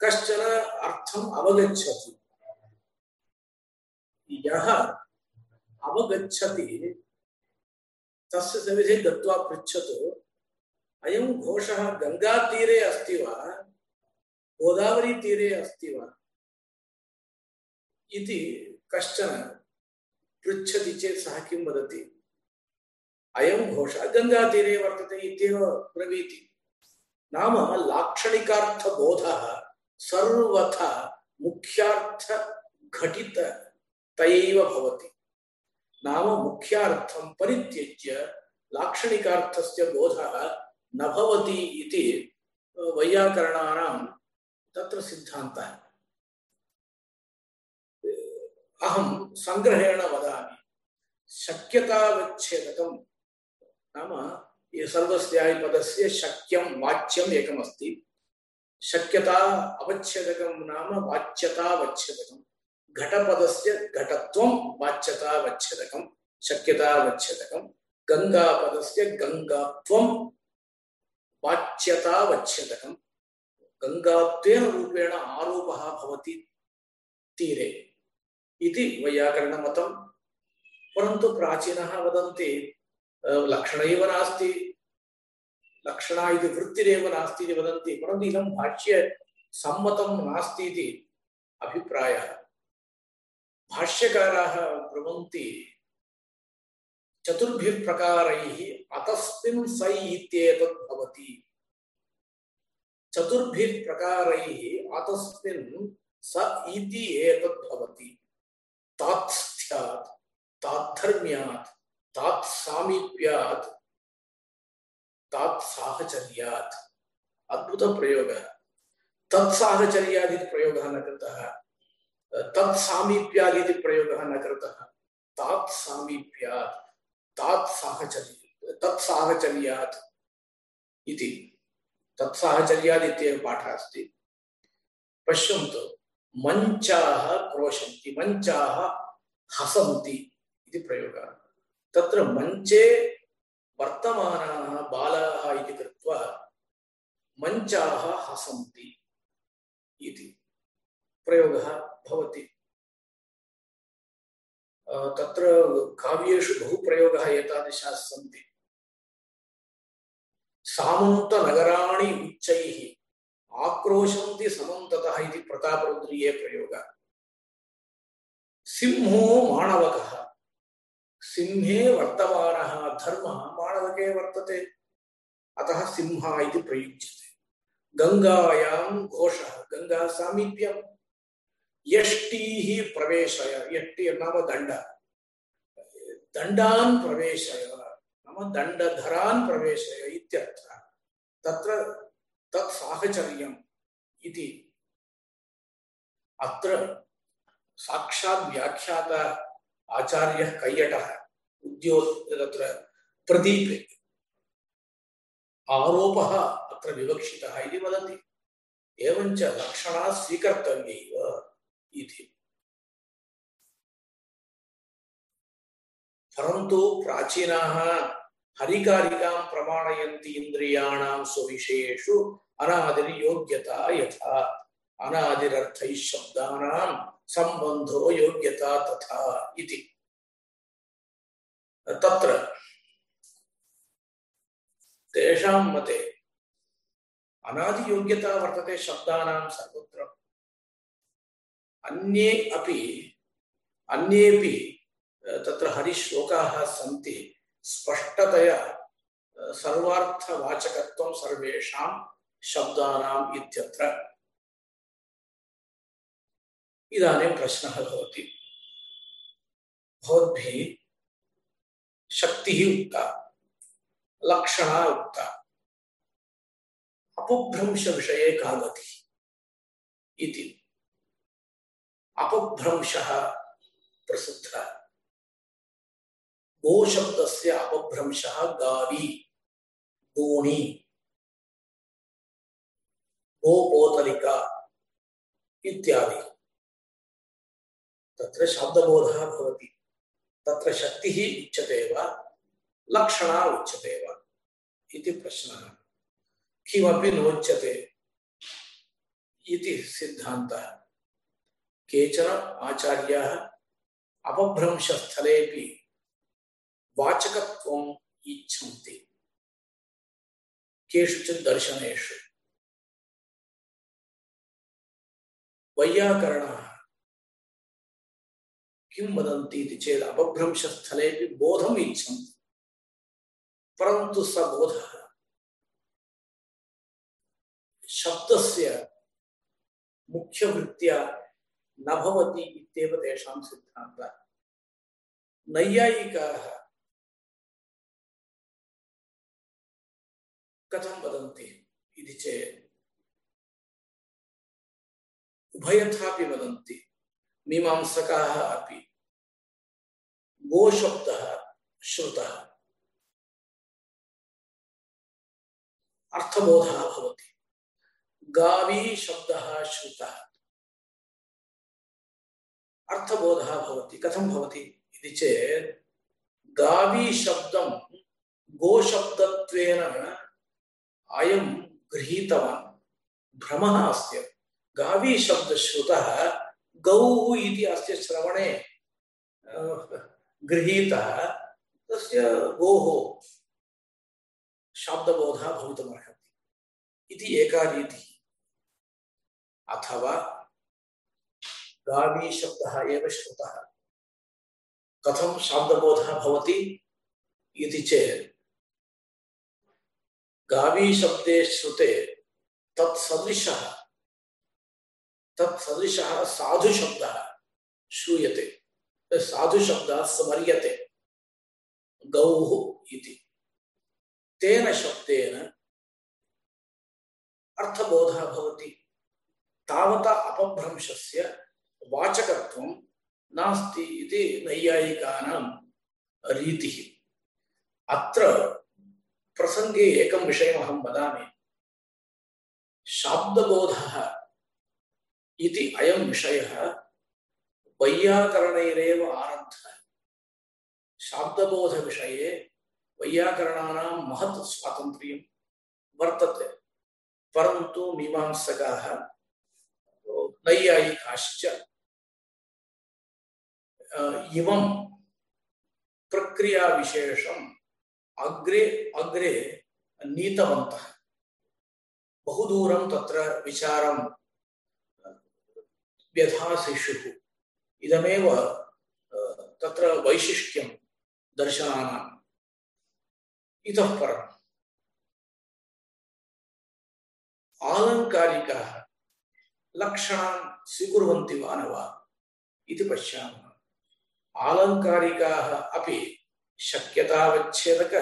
कश्चन अर्थम् अवगच्छति। यः अवगच्छति, तस्य सविधे गत्वा पृच्छतु, अयं घोषः गङ्गातीरे अस्ति वा? गोदावरीतीरे अस्ति वा? इति कश्चन पृच्छति चेत् सः किं वदति? अयं घोषः गङ्गातीरे वर्तते इत्येव ब्रवीति। नाम लाक्षणिकार्थबोधः सर्वथा मुख्यार्थ घटित तयैव भवति। नाम मुख्यार्थं परित्यज्य लाक्षणिकार्थस्य बोधः न भवति इति वैयाकरणानां तत्र सिद्धान्तः अहं सङ्ग्रहेण वदामि, शक्यतावच्छेदकं नाम सर्वस्यायपदस्य शक्यं वाच्यम् एकमस्ति। शक्यता अवच्छेदकं नाम वाच्यतावच्छेदकं घटपदस्य घटत्वं वाच्यतावच्छेदकं शक्यतावच्छेदकं गङ्गापदस्य गङ्गात्वं वाच्यतावच्छेदकं गङ्गात्वेन रूपेण आरोपः भवति तीरे। इति वैयाकरणमतं। परन्तु प्राचीनः वदन्ति लक्षण एव नास्ति। लक्षणा इति वृत्तिरेव नास्ति इति परन्तु इदं भाष्ये सम्मतं नास्ति इति अभिप्रायः। भाष्यकाराः ब्रुवन्ति चतुर्भिः प्रकारैः अतस्मिन् सै इत्येतत् प्रकारैः इति तात्सामीप्यात् तात्साहचर्यात्। अद्भुतप्रयोगः। तत्साहचर्यादिति प्रयोगः न कृतः। तत्सामीप्यादिति प्रयोगः न कृतः। तात्सामीप्यात्। तात्साहचर्य इति। तत्साहचर्यादित्येव पाठः अस्ति। पश्यन्तु, मञ्चाः क्रोशन्ति। प्रयोगः। तत्र वर्तमानाः बालाः इति कृत्वा इति प्रयोगः तत्र काव्येषु बहु प्रयोगः एतादृशाः सन्ति। सामन्तनगराणि उच्चैः आक्रोशन्ति समन्ततः इति प्रतापरुद्रीये प्रयोगः। सिंहो माणवकः सिंहे वर्तमानः धर्मः माणवके वर्तते। अतः सिंहः इति प्रयुज्यते। गङ्गायां घोषः गङ्गा सामीप्यं यष्टिः प्रवेशय, यष्टि नाम दण्ड। दण्डान् प्रवेशय, नाम दण्डधरान् प्रवेशय इत्यर्थः तत्र तत् इति। अत्र साक्षात् व्याख्यात आचार्यः कैयटः उद्यो तत्र प्रदीपे। आरोपः अत्र विवक्षितः इति वदति। एवञ्च लक्षणा स्वीकर्तव्यैव इति। परन्तु प्राचीनाः हरिकारिकां यथा अनादिरर्थैः शब्दानां सम्बन्धो योग्यता तथा इति। तत्र तेषां मते अनादियोग्यता वर्तते शब्दानां सर्वत्र। अन्ये अपि, अन्येपि तत्र हरिश्लोकाः सन्ति। स्पष्टतया सर्वार्थवाचकत्वं सर्वेषां शब्दानाम् इत्यत्र। इदानीं प्रश्नः भवति। भवद्भिः शक्तिः उक्ता, लक्षणा उक्ता। अपभ्रंशविषये का गतिः इति। अपभ्रंशः प्रसिद्धः। गोशब्दस्य अपभ्रंशः गावी, गोणी। गोपोतलिका इत्यादि। तत्र शब्दबोधः भवति। तत्र शक्तिः उच्यते वा? लक्षणा उच्यते वा? इति प्रश्नः। किमपि नोच्यते इति सिद्धान्तः। केचन आचार्याः अपभ्रंशस्थलेपि वाचकत्वम् इच्छन्ति। केषुचित् दर्शनेषु। वैयाकरणाः। किं वदन्ति इति चेत् अपभ्रंशस्थलेपि बोधम् इच्छन्ति परन्तु स बोधः शब्दस्य मुख्यवृत्त्या न भवति इत्येव तेषां सिद्धान्तः। नैयायिकाः कथं वदन्ति इति चेत् उभयथापि वदन्ति। मीमांसकाः अपि गोशब्दः श्रुतः। अर्थबोधः गावी शब्दः, श्रुतः। अर्थबोधः भवति। कथं भवति इति चेत्, गावी शब्दं गोशब्दत्वेन अयं गृहीतवान्। भ्रमः अस्य। गावी शब्दश्रुतः गौः इति अस्य श्रवणे गृहीतः तस्य अथवा गावी शब्दः श्रुतः। कथं शाब्दबोधः भवति इति चेत् गावी शब्दे श्रुते तत्सदृशः तत्सदृशः साधुशब्दः श्रूयते। साधुशब्दः स्मर्यते। गौः इति। तेन शब्देन अर्थबोधः भवति। तावता अपभ्रंशस्य वाचकत्वं नास्ति इति नैयायिकानां रीतिः। अत्र प्रसङ्गे एकं विषयमहं वदामि। इति अयं विषयः वैयाकरणैरेव आरब्धः। शाब्दबोधविषये वैयाकरणानां महत् स्वातन्त्र्यं वर्तते। परन्तु मीमांसकाः नैयायिकाश्च इमं प्रक्रियाविशेषम् अग्रे अग्रे नीतवन्तः। बहुदूरं तत्र विचारं व्यधाशिशुः इदमेव तत्र वैशिष्ट्यं दर्शनानाम् इतः परम्। आलङ्कारिकाः लक्षणान् स्वीकुर्वन्ति वा न वा इति पश्यामः। आलङ्कारिकाः अपि शक्यतावच्छेदक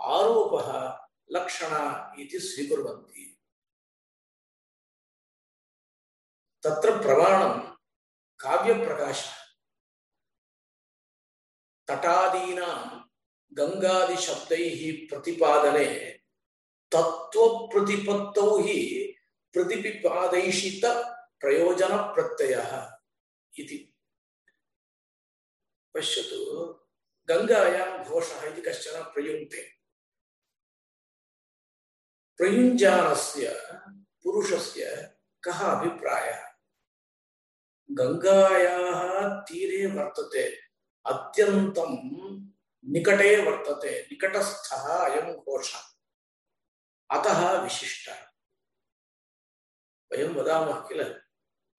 आरोपः लक्षण इति स्वीकुर्वन्ति। तत्र प्रमाणं काव्यप्रकाशः तटादीनां गङ्गादिशब्दैः प्रतिपादने तत्त्वप्रतिपत्तौ हि प्रतिपिपादैषित प्रयोजनप्रत्ययः इति। पश्यतु गङ्गायां घोषः इति कश्चन प्रयुङ्क्ते। प्रयुञ्जानस्य पुरुषस्य कः अभिप्रायः? गङ्गायाः तीरे वर्तते, अत्यन्तं निकटे वर्तते, निकटस्थः अयं घोषः अतः विशिष्टः। वयं वदामः किल?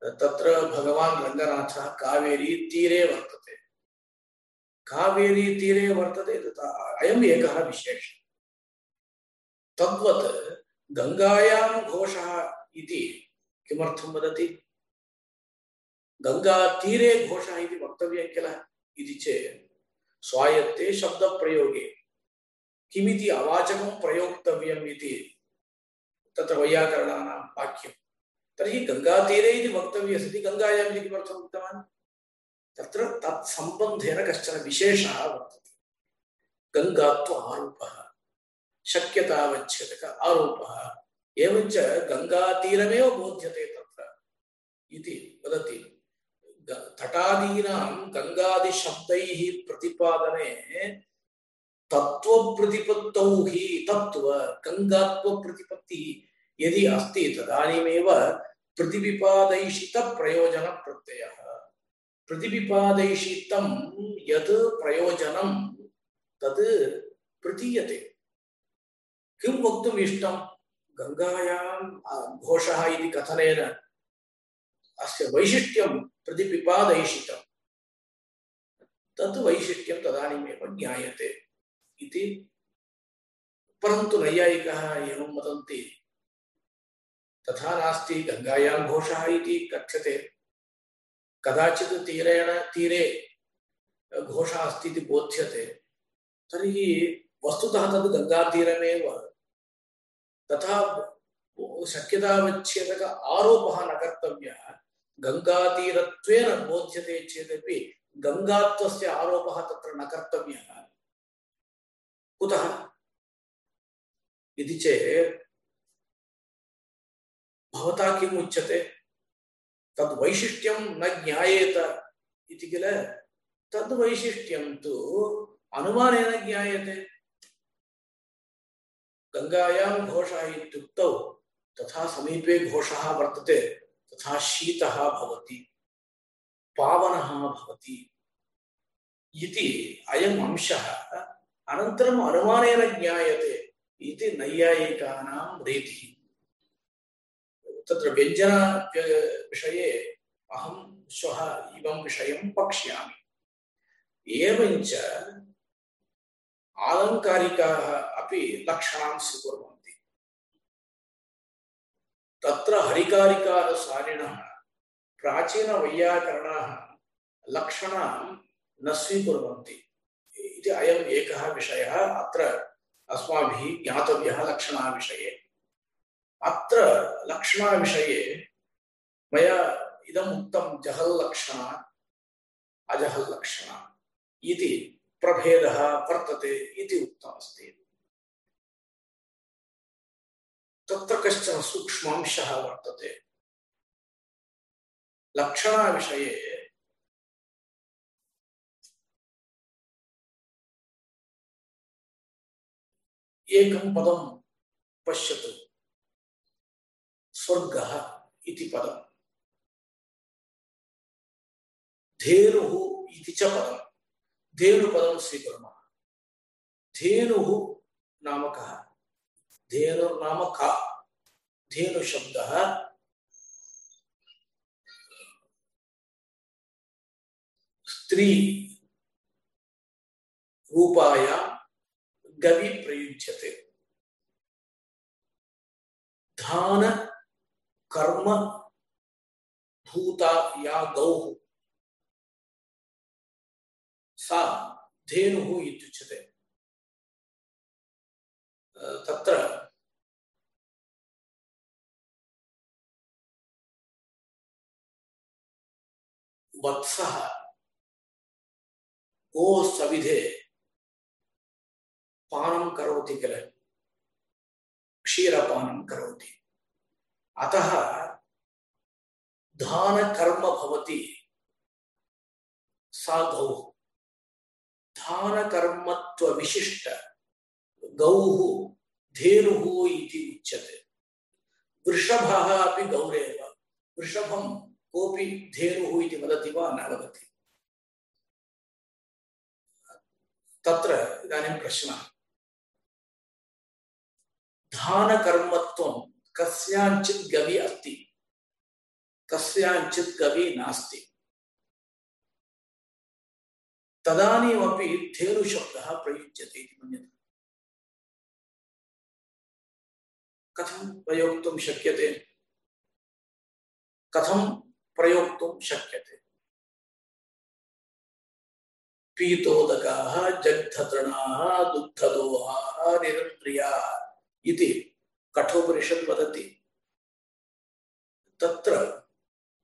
तत्र भगवान् रङ्गनाथः कावेरी तीरे वर्तते। कावेरी तीरे वर्तते अयम् एकः विशेषः। तद्वत् गङ्गायां घोषः इति किमर्थं वदति? गङ्गातीरे घोषः इति वक्तव्यं किल इति चेत् स्वायत्ते शब्दप्रयोगे किमिति अवाचकं प्रयोक्तव्यम् इति तत्र वैयाकरणानां वाक्यं तर्हि गङ्गातीरे इति वक्तव्यस्ति गङ्गायाम् इति किमर्थम् उक्तवान्? तत्र तत्सम्बन्धेन कश्चन विशेषः वर्तते। गङ्गात्व आरोपः शक्यतावच्छेदक आरोपः, एवञ्च गङ्गातीरमेव बोध्यते तत्र इति वदति। तटादीनां गङ्गादिशब्दैः प्रतिपादने तत्त्वप्रतिपत्तौ हि तत्त्व, गङ्गात्वप्रतिपत्तिः यदि अस्ति तदानीमेव प्रतिपिपादैषितप्रयोजनप्रत्ययः प्रतिपिपादैषितं यत् प्रयोजनं, तत् प्रतीयते। किं वक्तुम् इष्टं? गङ्गायां घोषः इति कथनेन अस्य वैशिष्ट्यं प्रतिपिपादैषितं तत् वैशिष्ट्यं तदानीमेव ज्ञायते इति। परन्तु नैयायिकः एवं वदन्ति, तथा नास्ति गङ्गायां घोषः इति कथ्यते। कदाचित् तीरेण, तीरे घोषः अस्ति इति बोध्यते। तर्हि वस्तुतः तद् गङ्गातीरमेव। तथा शक्यतावच्छेदक आरोपः न कर्तव्यः। गङ्गातीरत्वेन बोध्यते चेदपि गङ्गात्वस्य आरोपः तत्र न कर्तव्यः। कुतः? इति चेत् भवता किम् उच्यते? तद् वैशिष्ट्यं न ज्ञायेत इति किल? तद् वैशिष्ट्यं तु अनुमानेन ज्ञायते। गङ्गायां घोषः इत्युक्तौ तथा समीपे घोषः वर्तते। तथा शीतः भवति, पावनः भवति इति अयम् अंशः। अनन्तरम् अनुमानेन ज्ञायते इति नैयायिकानां रीतिः। तत्र व्यञ्जन विषये अहं श्वः इमं विषयं वक्ष्यामि एवञ्च आलङ्कारिकाः अपि लक्षणां स्वीकुर्वन्ति तत्र हरिकारिकारसारिणः प्राचीनवैयाकरणाः लक्षणां न स्वीकुर्वन्ति। इति अयम् एकः विषयः। अत्र अस्माभिः ज्ञातव्यः लक्षणाविषये। अत्र लक्षणाविषये मया इदम् उक्तं जहल्लक्षणा अजहल्लक्षणा इति प्रभेदः वर्तते इति उक्तमस्ति। तत्र कश्चन सूक्ष्मांशः वर्तते। लक्षणाविषये एकं पदं पश्यतु। स्वर्गः इति पदम्। धेनुः इति च पदं धेनुपदं स्वीकुर्मः। धेनुः नाम कः? का धेनुशब्दः स्त्री रूपाया गवि प्रयुज्यते। धान, कर्म, भूता या गौः सा धेनुः इत्युच्यते। तत्र वत्सः गो सविधे पानं करोति किल? क्षीरपानं करोति। अतः धानकर्म भवति। सा गौः। धानकर्मत्वविशिष्ट गौः धेनुः उच्यते। वृषभः अपि गौरेव। वृषभं कोऽपि धेनुः इति वदति वा न वदति। तत्र इदानीं प्रश्नः। धानकर्मत्वं कस्याञ्चित् गवि अस्ति। कस्याञ्चित् गवि नास्ति। तदानीमपि धेनुशब्दः प्रयुज्यते इति मन्यते। कथं प्रयोक्तुं शक्यते? कथं प्रयोक्तुं शक्यते? पीतोदकाः, जग्धतृणाः, दुग्धदोहाः निरन्त्रियाः इति कठोपनिषत् वदति। तत्र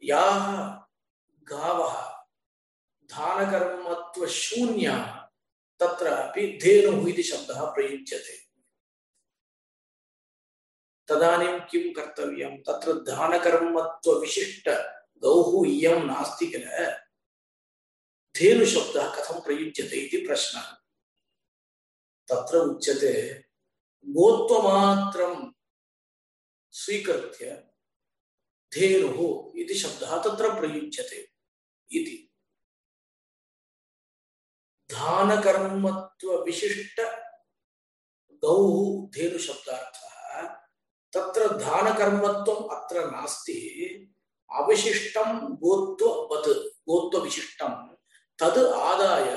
याः गावः, धानकर्मत्वशून्याः तत्रापि धेनुः इति शब्दः प्रयुज्यते। तदानीं किं कर्तव्यं? तत्र धानकर्मत्वविशिष्ट गौः इयं नास्ति किल? धेनुशब्दः कथं प्रयुज्यते इति प्रश्नः। तत्र उच्यते, गोत्वमात्रं स्वीकृत्य धेनुः इति शब्दः तत्र प्रयुज्यते इति। धेनुशब्दार्थः। तत्र धानकर्मत्वम् अत्र नास्ति। अवशिष्टं गोत्ववत्, गोत्वविशिष्टं। तद् आदाय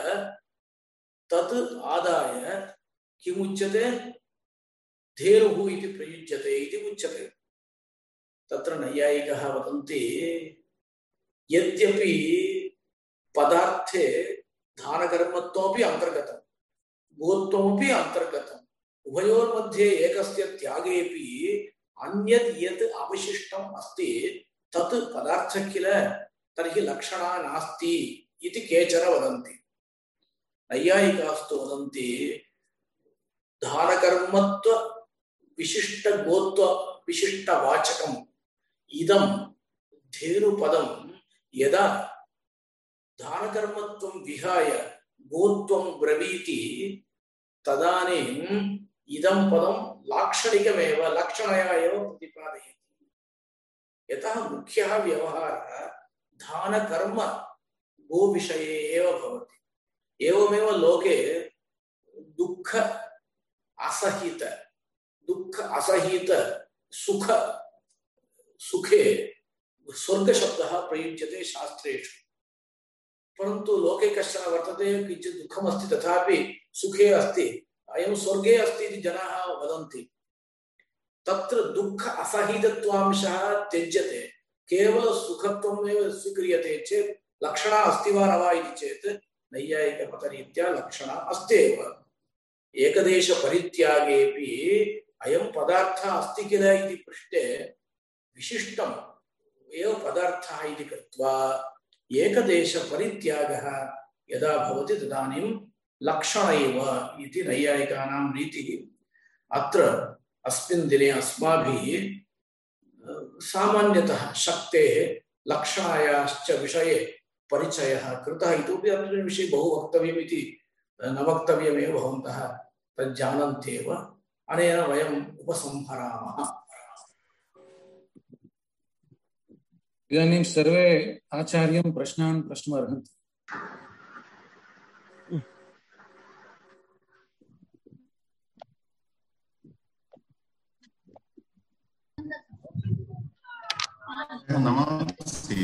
तद् आदाय किमुच्यते? धेनुः इति प्रयुज्यते, इति उच्यते। तत्र नैयायिकः वदन्ति, यद्यपि पदार्थे धानकर्मत्वमपि अन्तर्गतं, गोत्वमपि अन्तर्गतम् उभयोर्मध्ये एकस्य त्यागेपि अन्यत् यत् अवशिष्टम् अस्ति, तत् पदार्थः किल? तर्हि लक्षणा नास्ति इति केचन वदन्ति। नैयायिकास्तु वदन्ति धानकर्मत्व विशिष्ट गोत्व विशिष्ट वाचकम इदं धेनुपदं यदा धानकर्मत्वं विहाय गोत्वं ब्रवीति, तदानीम् इदं पदं लाक्षणिकमेव लक्षणया एव प्रतिपादयति। यतः मुख्यः व्यवहारः धानकर्म गोविषये एव भवति। एवमेव लोके दुःख असहित दुःख असहित सुख, सुखे स्वर्ग शब्दः प्रयुज्यते शास्त्रेषु। परन्तु लोके कश्चन वर्तते, किञ्चित् दुःखमस्ति, तथापि सुखे अस्ति। अयं स्वर्गे अस्ति इति जनाः वदन्ति। तत्र दुःख असहितत्वांशः त्यज्यते। केवल सुखत्वमेव स्वीक्रियते चेत् लक्षणा अस्ति वा न वा इति चेत् नैयायिकमतरीत्या लक्षणा अस्ति एव एकदेशपरित्यागेपि अयं पदार्थः अस्ति किल इति पृष्टे विशिष्टम् एव पदार्थः इति कृत्वा एकदेशपरित्यागः यदा भवति तदानीं लक्षण एव इति नैयायिकानां रीतिः अत्र अस्मिन् दिने अस्माभिः सामान्यतः शक्तेः, लक्षणायाश्च विषये परिचयः कृतः। इतोपि अस्मिन् विषये बहु वक्तव्यमिति न वक्तव्यमेव भवन्तः तज्जानन्त्येव। अनेन वयम् उपसंहरामः। इदानीं सर्वे आचार्यं प्रश्नान् प्रष्टुमर्हन्ति। नमस्ते।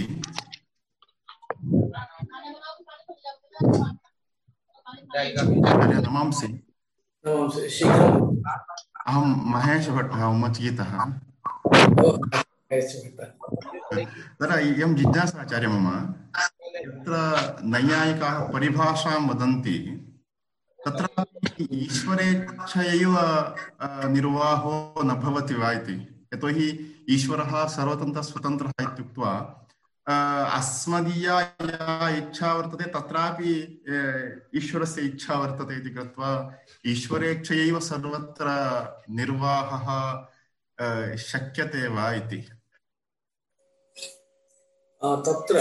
नमांसि अहं महेशभट्टः उमच्गीतः तदा इयं जिज्ञासा आचार्य मम नैयायिकाः परिभाषां वदन्ति, तत्र ईश्वरेच्छयैव निर्वाहो न ईश्वरः सर्वतन्त्रस्वतन्त्रः इत्युक्त्वा अस्मदीया या इच्छा वर्तते, तत्रापि ईश्वरस्य इच्छा वर्तते इति कृत्वा ईश्वरेच्छयैव सर्वत्र निर्वाहः शक्यते वा इति। तत्र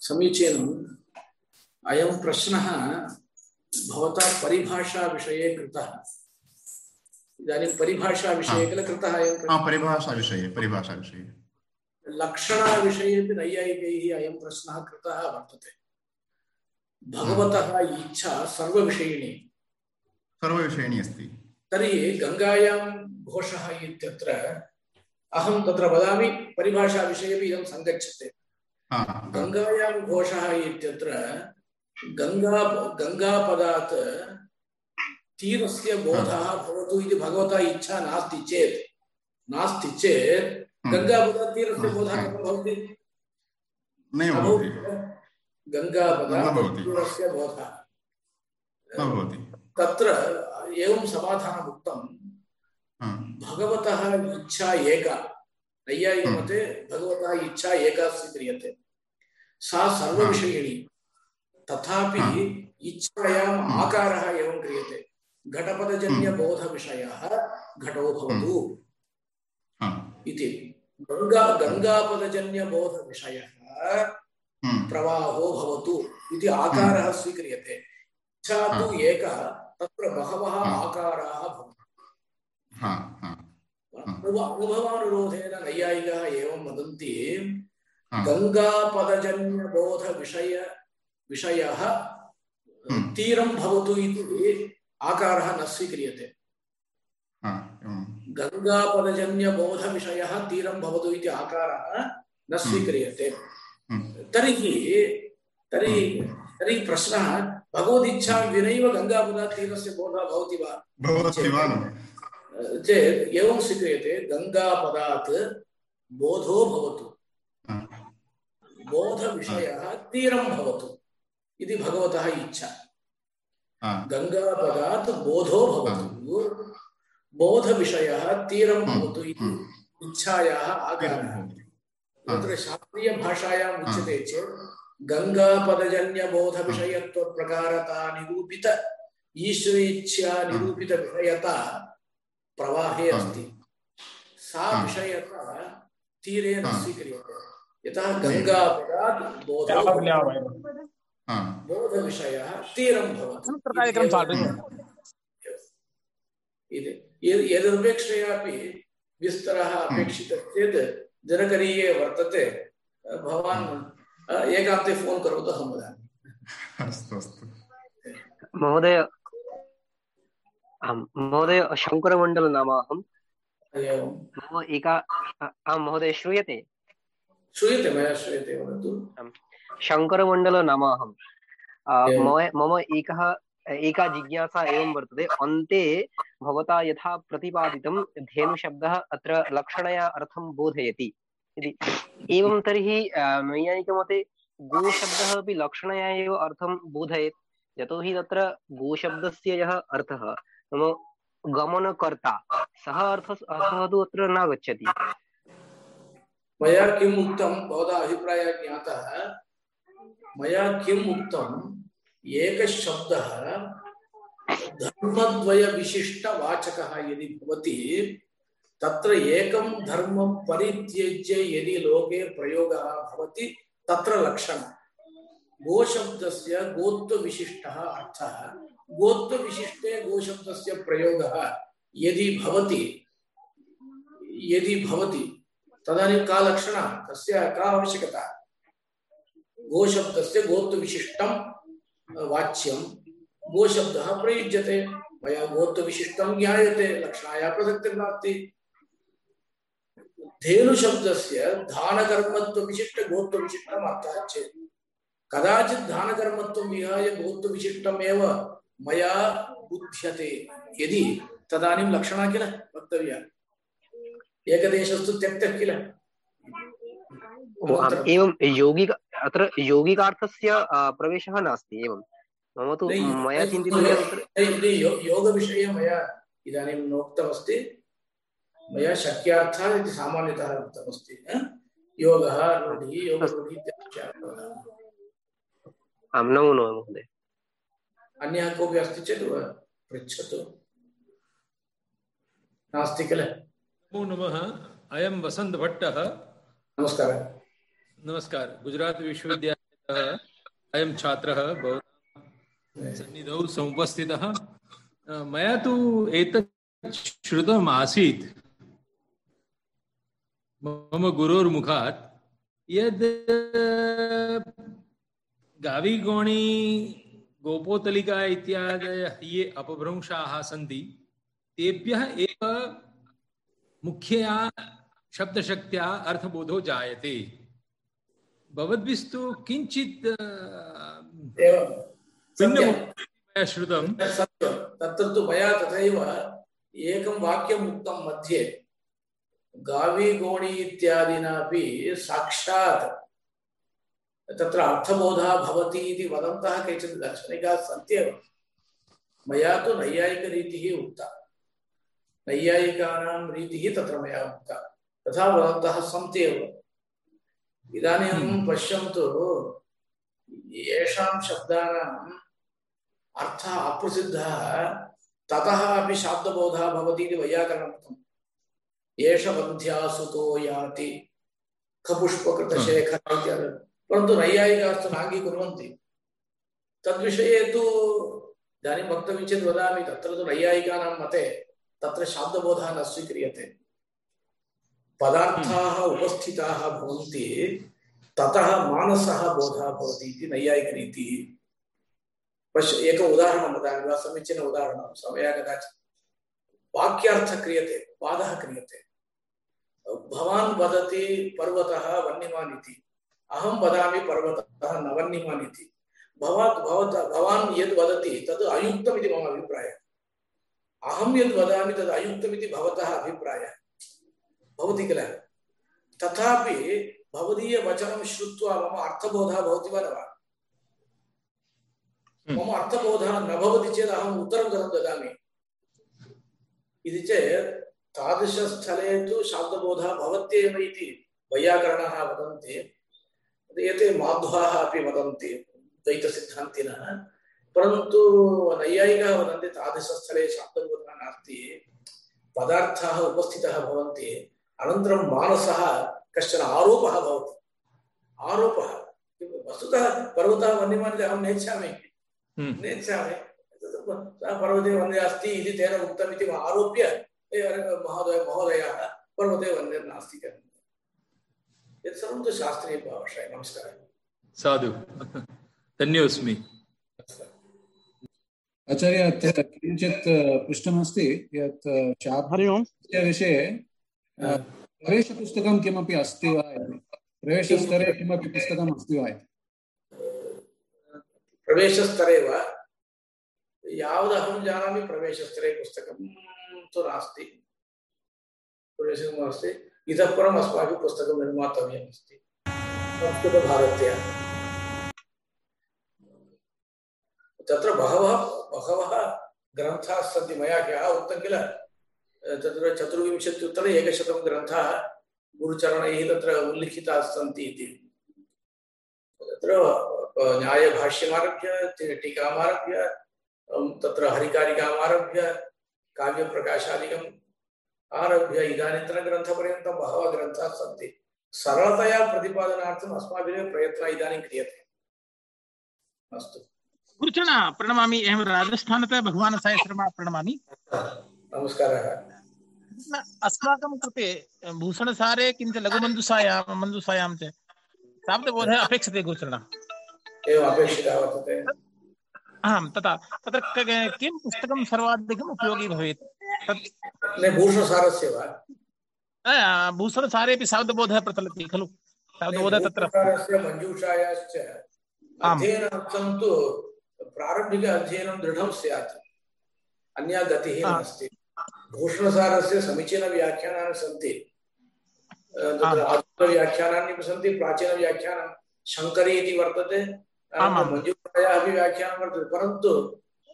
समीचीनम् अयं प्रश्नः भवता परिभाषाविषये कृतः। इदानीं परिभाषाविषये किल कृतः अयं परिभाषाविषये परिभाषाविषये। लक्षणाविषयेपि नैयायिकैः अयं प्रश्नः कृतः वर्तते। भगवतः इच्छा सर्वविषयिणी। सर्वविषयिणी अस्ति। तर्हि गङ्गायां घोषः इत्यत्र अहं तत्र वदामि परिभाषाविषयेपि इदं सङ्गच्छते। गङ्गायां घोषः इत्यत्र गङ्गा गङ्गापदात् तीरस्य बोधः भवतु इति भगवता इच्छा नास्ति चेत् नास्ति चेत् गङ्गापदात् तीरस्य बोधः कथं भवति? गङ्गापदात् तीरस्य बोधः। तत्र एवं समाधानम् उक्तं भगवतः इच्छा एका। नैयायिकमते भगवतः इच्छा एका स्वीक्रियते। सा सर्वविषयिणी। तथापि इच्छायाम् आकारः एवं क्रियते। घटपदजन्यबोधविषयः घटो भवतु इति। गङ्गा गङ्गापदजन्यबोधविषयः प्रवाहो भवतु इति आकारः स्वीक्रियते। इच्छा तु एका तत्र बहवः आकाराः भवन्ति। अनुभवानुरोधेन नैयायिकाः एवं वदन्ति गङ्गापदजन्यबोधविषय विषयः तीरं भवतु इति आकारः न स्वीक्रियते। गङ्गापदजन्यबोधविषयः तीरं भवतु इति आकारः न स्वीक्रियते। तर्हि तर्हि तर्हि प्रश्नः भगवदिच्छां विनैव गङ्गापदात् तीरस्य बोधः भवति वा? चेत् एवं स्वीक्रियते गङ्गापदात् बोधो भवतु। बोधविषयः तीरं भवतु। इति भगवतः इच्छा। गङ्गापदात् बोधो भवतु। बोधविषयः तीरं भवतु इति इच्छायाः आकारः तत्र शास्त्रीयभाषायाम् उच्यते चेत् गङ्गापदजन्यबोधविषयत्वप्रकारता निरूपित ईश्वरेच्छा निरूपितविषयता प्रवाहे अस्ति। सा विषयता तीरे न स्वीक्रियते। यतः गङ्गापदात् बोधो बोधविषयः तीरं भवति। यदपेक्षयापि विस्तरः अपेक्षितः चेत् दिनकरीये वर्तते। भवान् एकान्ते फोन् करोतु अहं वदामि। अस्तु अस्तु। महोदय आम् महोदय शङ्करमण्डल नाम अहं। मम एका आं महोदय श्रूयते? श्रूयते मया श्रूयते वदतु। शङ्करमण्डल नाम अहं। मम एकः एका जिज्ञासा एवं वर्तते। अन्ते भवता यथा प्रतिपादितं धेनुशब्दः अत्र लक्षणया अर्थं बोधयति। इति। एवं तर्हि नैयायिकमते गोशब्दः अपि लक्षणया एव अर्थं बोधयेत्। यतोहि तत्र गोशब्दस्य यः अर्थः नाम गमनकर्ता सः अर्थः अर्थः तु अत्र न गच्छति मया किम् उक्तं भवतः अभिप्रायः ज्ञातः मया किम् उक्तम् एकः शब्दः धर्मद्वयविशिष्टवाचकः यदि भवति, तत्र एकं धर्मं परित्यज्य यदि लोके प्रयोगः भवति, तत्र लक्षणं। गोशब्दस्य गोत्वविशिष्टः अर्थः। गोत्वविशिष्टे गोशब्दस्य प्रयोगः यदि भवति यदि भवति, तदानीं का लक्षणा? तस्य का आवश्यकता? गोशब्दस्य गोत्वविशिष्टं वाच्यं। गोशब्दः प्रयुज्यते, मया गोत्वविशिष्टं ज्ञायते, लक्षणाया प्रसक्तिर्नास्ति धेनुशब्दस्य धानकर्मत्वविशिष्टगोत्वविशिष्टम् अर्थः चेत्, कदाचित् धानकर्मत्वं विहाय गोत्वविशिष्टमेव मया बुध्यते। यदि तदानीं लक्षणा किल? वक्तव्या। एकदेशस्तु त्यक्तः किल? एवं यौगिक अत्र यौगिकार्थस्य प्रवेशः नास्ति एवं। मम तु मया चिन्तितं योगविषये मया इदानीं नोक्तमस्ति। मया शक्यार्थः इति सामान्यतः उक्तमस्ति योगः रूढिः योगरूढिः आं नमो नमः महोदय। अन्यः कोऽपि अस्ति चेत् पृच्छतु। नास्ति किल नमो नमः अयं वसंत भट्टः नमस्कार। नमस्कार। गुजरात विश्वविद्यालयतः अयं छात्रः समुपस्थितः। मया तु एतत् श्रुतम् आसीत्। मम गुरोर्मुखात्। यद्, गाविगोणी, गोपोतलिका इत्यादयः ये अपभ्रंशाः सन्ति, तेभ्यः एव मुख्यया शब्दशक्त्या अर्थबोधो जायते। भवद्भिस्तु किञ्चित् श्रुतं। तत्र तु मया तथैव एकं वाक्यम् उक्तं मध्ये। गावीगोणी इत्यादिनापि साक्षात् तत्र अर्थबोधः भवति इति वदन्तः केचन दार्शनिकाः सन्त्येव। मया तु नैयायिकरीतिः उक्ता। नैयायिकानां रीतिः तत्र मया उक्ता। तथा वदन्तः सन्ति एव इदानीं पश्यन्तु येषां शब्दानाम् अर्थः अप्रसिद्धः ततः अपि शाब्दबोधः भवति इति वैयाकरणम् उक्तम् एष बन्ध्यासुतो याति खपुष्पकृतशेखर इत्यादि। परन्तु नैयायिकास्तु नाङ्गीकुर्वन्ति। तद्विषये तु इदानीं वक्तव्यं चेत् वदामि तत्र तु नैयायिकानां मते तत्र शाब्दबोधः न स्वीक्रियते। पदार्थाः उपस्थिताः भवन्ति ततः मानसः बोधः भवति इति नैयायिकरीतिः पश्य एकम् उदाहरणं वदामि वा समीचीन उदाहरणं समयः कदाचित्। वाक्यार्थः क्रियते वादः क्रियते। भवान् वदति पर्वतः वह्निमान् इति अहं वदामि पर्वतः न वह्निमान् इति भवात् भवत भवान् यद् वदति तद् अयुक्तमिति मम अभिप्रायः। अहं यद् वदामि तद् अयुक्तमिति भवतः अभिप्रायः। भवति किल? तथापि भवदीयवचनं श्रुत्वा मम अर्थबोधः भवति वा न वा? मम अर्थबोधः न भवति चेत् अहम् उत्तरं कथं ददामि? इति चेत् तादृशस्थले तु शाब्दबोधः भवत्येव इति वैयाकरणाः वदन्ति। एते माध्वाः अपि वदन्ति द्वैतसिद्धान्तिनः। परन्तु नैयायिकाः वदन्ति तादृशस्थले शाब्दबोधः नास्ति। पदार्थाः उपस्थितः भवन्ति। अनन्तरं मानसः कश्चन आरोपः भवति। आरोपः वस्तुतः पर्वतः वन्यमानते अहं नेच्छामि। नेच्छामि। सः पर्वते वंदे अस्ति इति तेन उक्तम् इति आरोप्य महोदय महोदयः पर्वते वन्दिर्नास्ति यत् सर्वं तु नमस्कारः। साधु। धन्योऽस्मि। आचार्य अत्र किञ्चित् पृष्टमस्ति। यत् शास्त्रस्य विषये प्रवेशपुस्तकं किमपि अस्ति वा इति? प्रवेशस्तरे किमपि पुस्तकम् अस्ति वा इति? प्रवेशस्तरे वा? यावदहं जानामि प्रवेशस्तरे पुस्तकं तु नास्ति। प्रवेशं नास्ति। इतः परम् अस्माभिः पुस्तकं निर्मातव्यम् अस्ति। संस्कृतभारत्या। तत्र बहवः बहवः ग्रन्थाः सन्ति मया ह्यः उक्तं किल? तत्र चतुर्विंशत्युत्तर एकशतं ग्रन्थाः गुरुचरणैः तत्र उल्लिखिताः सन्ति इति। तत्र न्यायभाष्यमारभ्य टीकामारभ्य अं, तत्र हरिकारिकामारभ्य काव्यप्रकाशादिकम् आरभ्य इदानीन्तनग्रन्थपर्यन्तं बहवः ग्रन्थाः सन्ति। सरलतया प्रतिपादनार्थम् अस्माभिरेव प्रयत्नः इदानीं क्रियते। अस्तु। गुरुचरण प्रणमामि अहं राजस्थानतः भगवान् साई शर्मा प्रणमामि। नमस्कारः। न, अस्माकं कृते भूषणसारे किञ्च लघुमञ्जुषायां मञ्जुषायां च शाब्दबोधः अपेक्षते गुरुचरण एवम् अपेक्षितः वर्तते। आं तथा तत्र क- पुस्तकं सर्वाधिकम् उपयोगी भवेत्? तत् भूषणसारस्य वा? भूषणसारेपि शाब्दबोधः प्रचलति खलु। शाब्दबोधः तत्र। मञ्जूषायाश्च अध्ययनार्थं तु प्रारम्भिक अध्ययनं दृढं स्यात्। अन्या गतिः नास्ति। भूषणसारस्य समीचीनव्याख्यानानि सन्ति। आधुनिकव्याख्यानानि अपि सन्ति प्राचीनव्याख्यानं शङ्करी इति वर्तते। मञ्जूषायाः अपि व्याख्यानं वर्तते परन्तु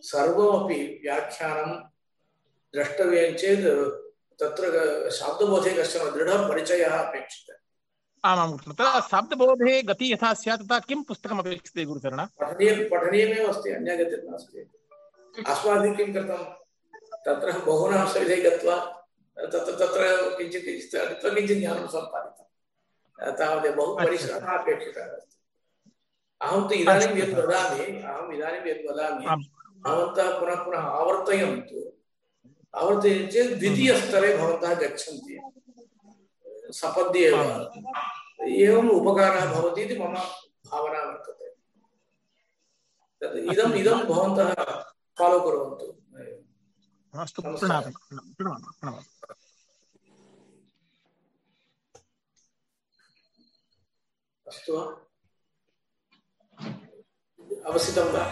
सर्वमपि व्याख्यानं द्रष्टव्यं चेत् तत्र शाब्दबोधे कश्चन दृढपरिचयः अपेक्षितः। आमां तदा शाब्दबोधे गतिः यथा स्यात् तथा किं पुस्तकम् अपेक्षते गुरुचरण? पठनीय पठनीयमेव अस्ति अन्या गतिर्नास्ति अस्माभिः किं कृतं तत्र बहूनां सविधे गत्वा तत्र तत्र किञ्चित् किञ्चित् अटित्वा किञ्चित् ज्ञानं सम्पादितं। तावदेव बहु परिश्रमः अपेक्षितः अस्ति। अहं तु इदानीं यद् वदामि अहम् इदानीं यद् वदामि भवन्तः पुनः पुनः आवर्तयन्तु आवर्तयन्ति चेत् द्वितीयस्तरे भवन्तः गच्छन्ति। सपद्ये एव। एवम् उपकारः भवति इति मम भावना वर्तते। तद् इदम् इदं भवन्तः फालो कुर्वन्तु। अस्तु नमस्कारः। प्रणमामि प्रणमामि प्रणमामि अस्तु वा अवसितं वा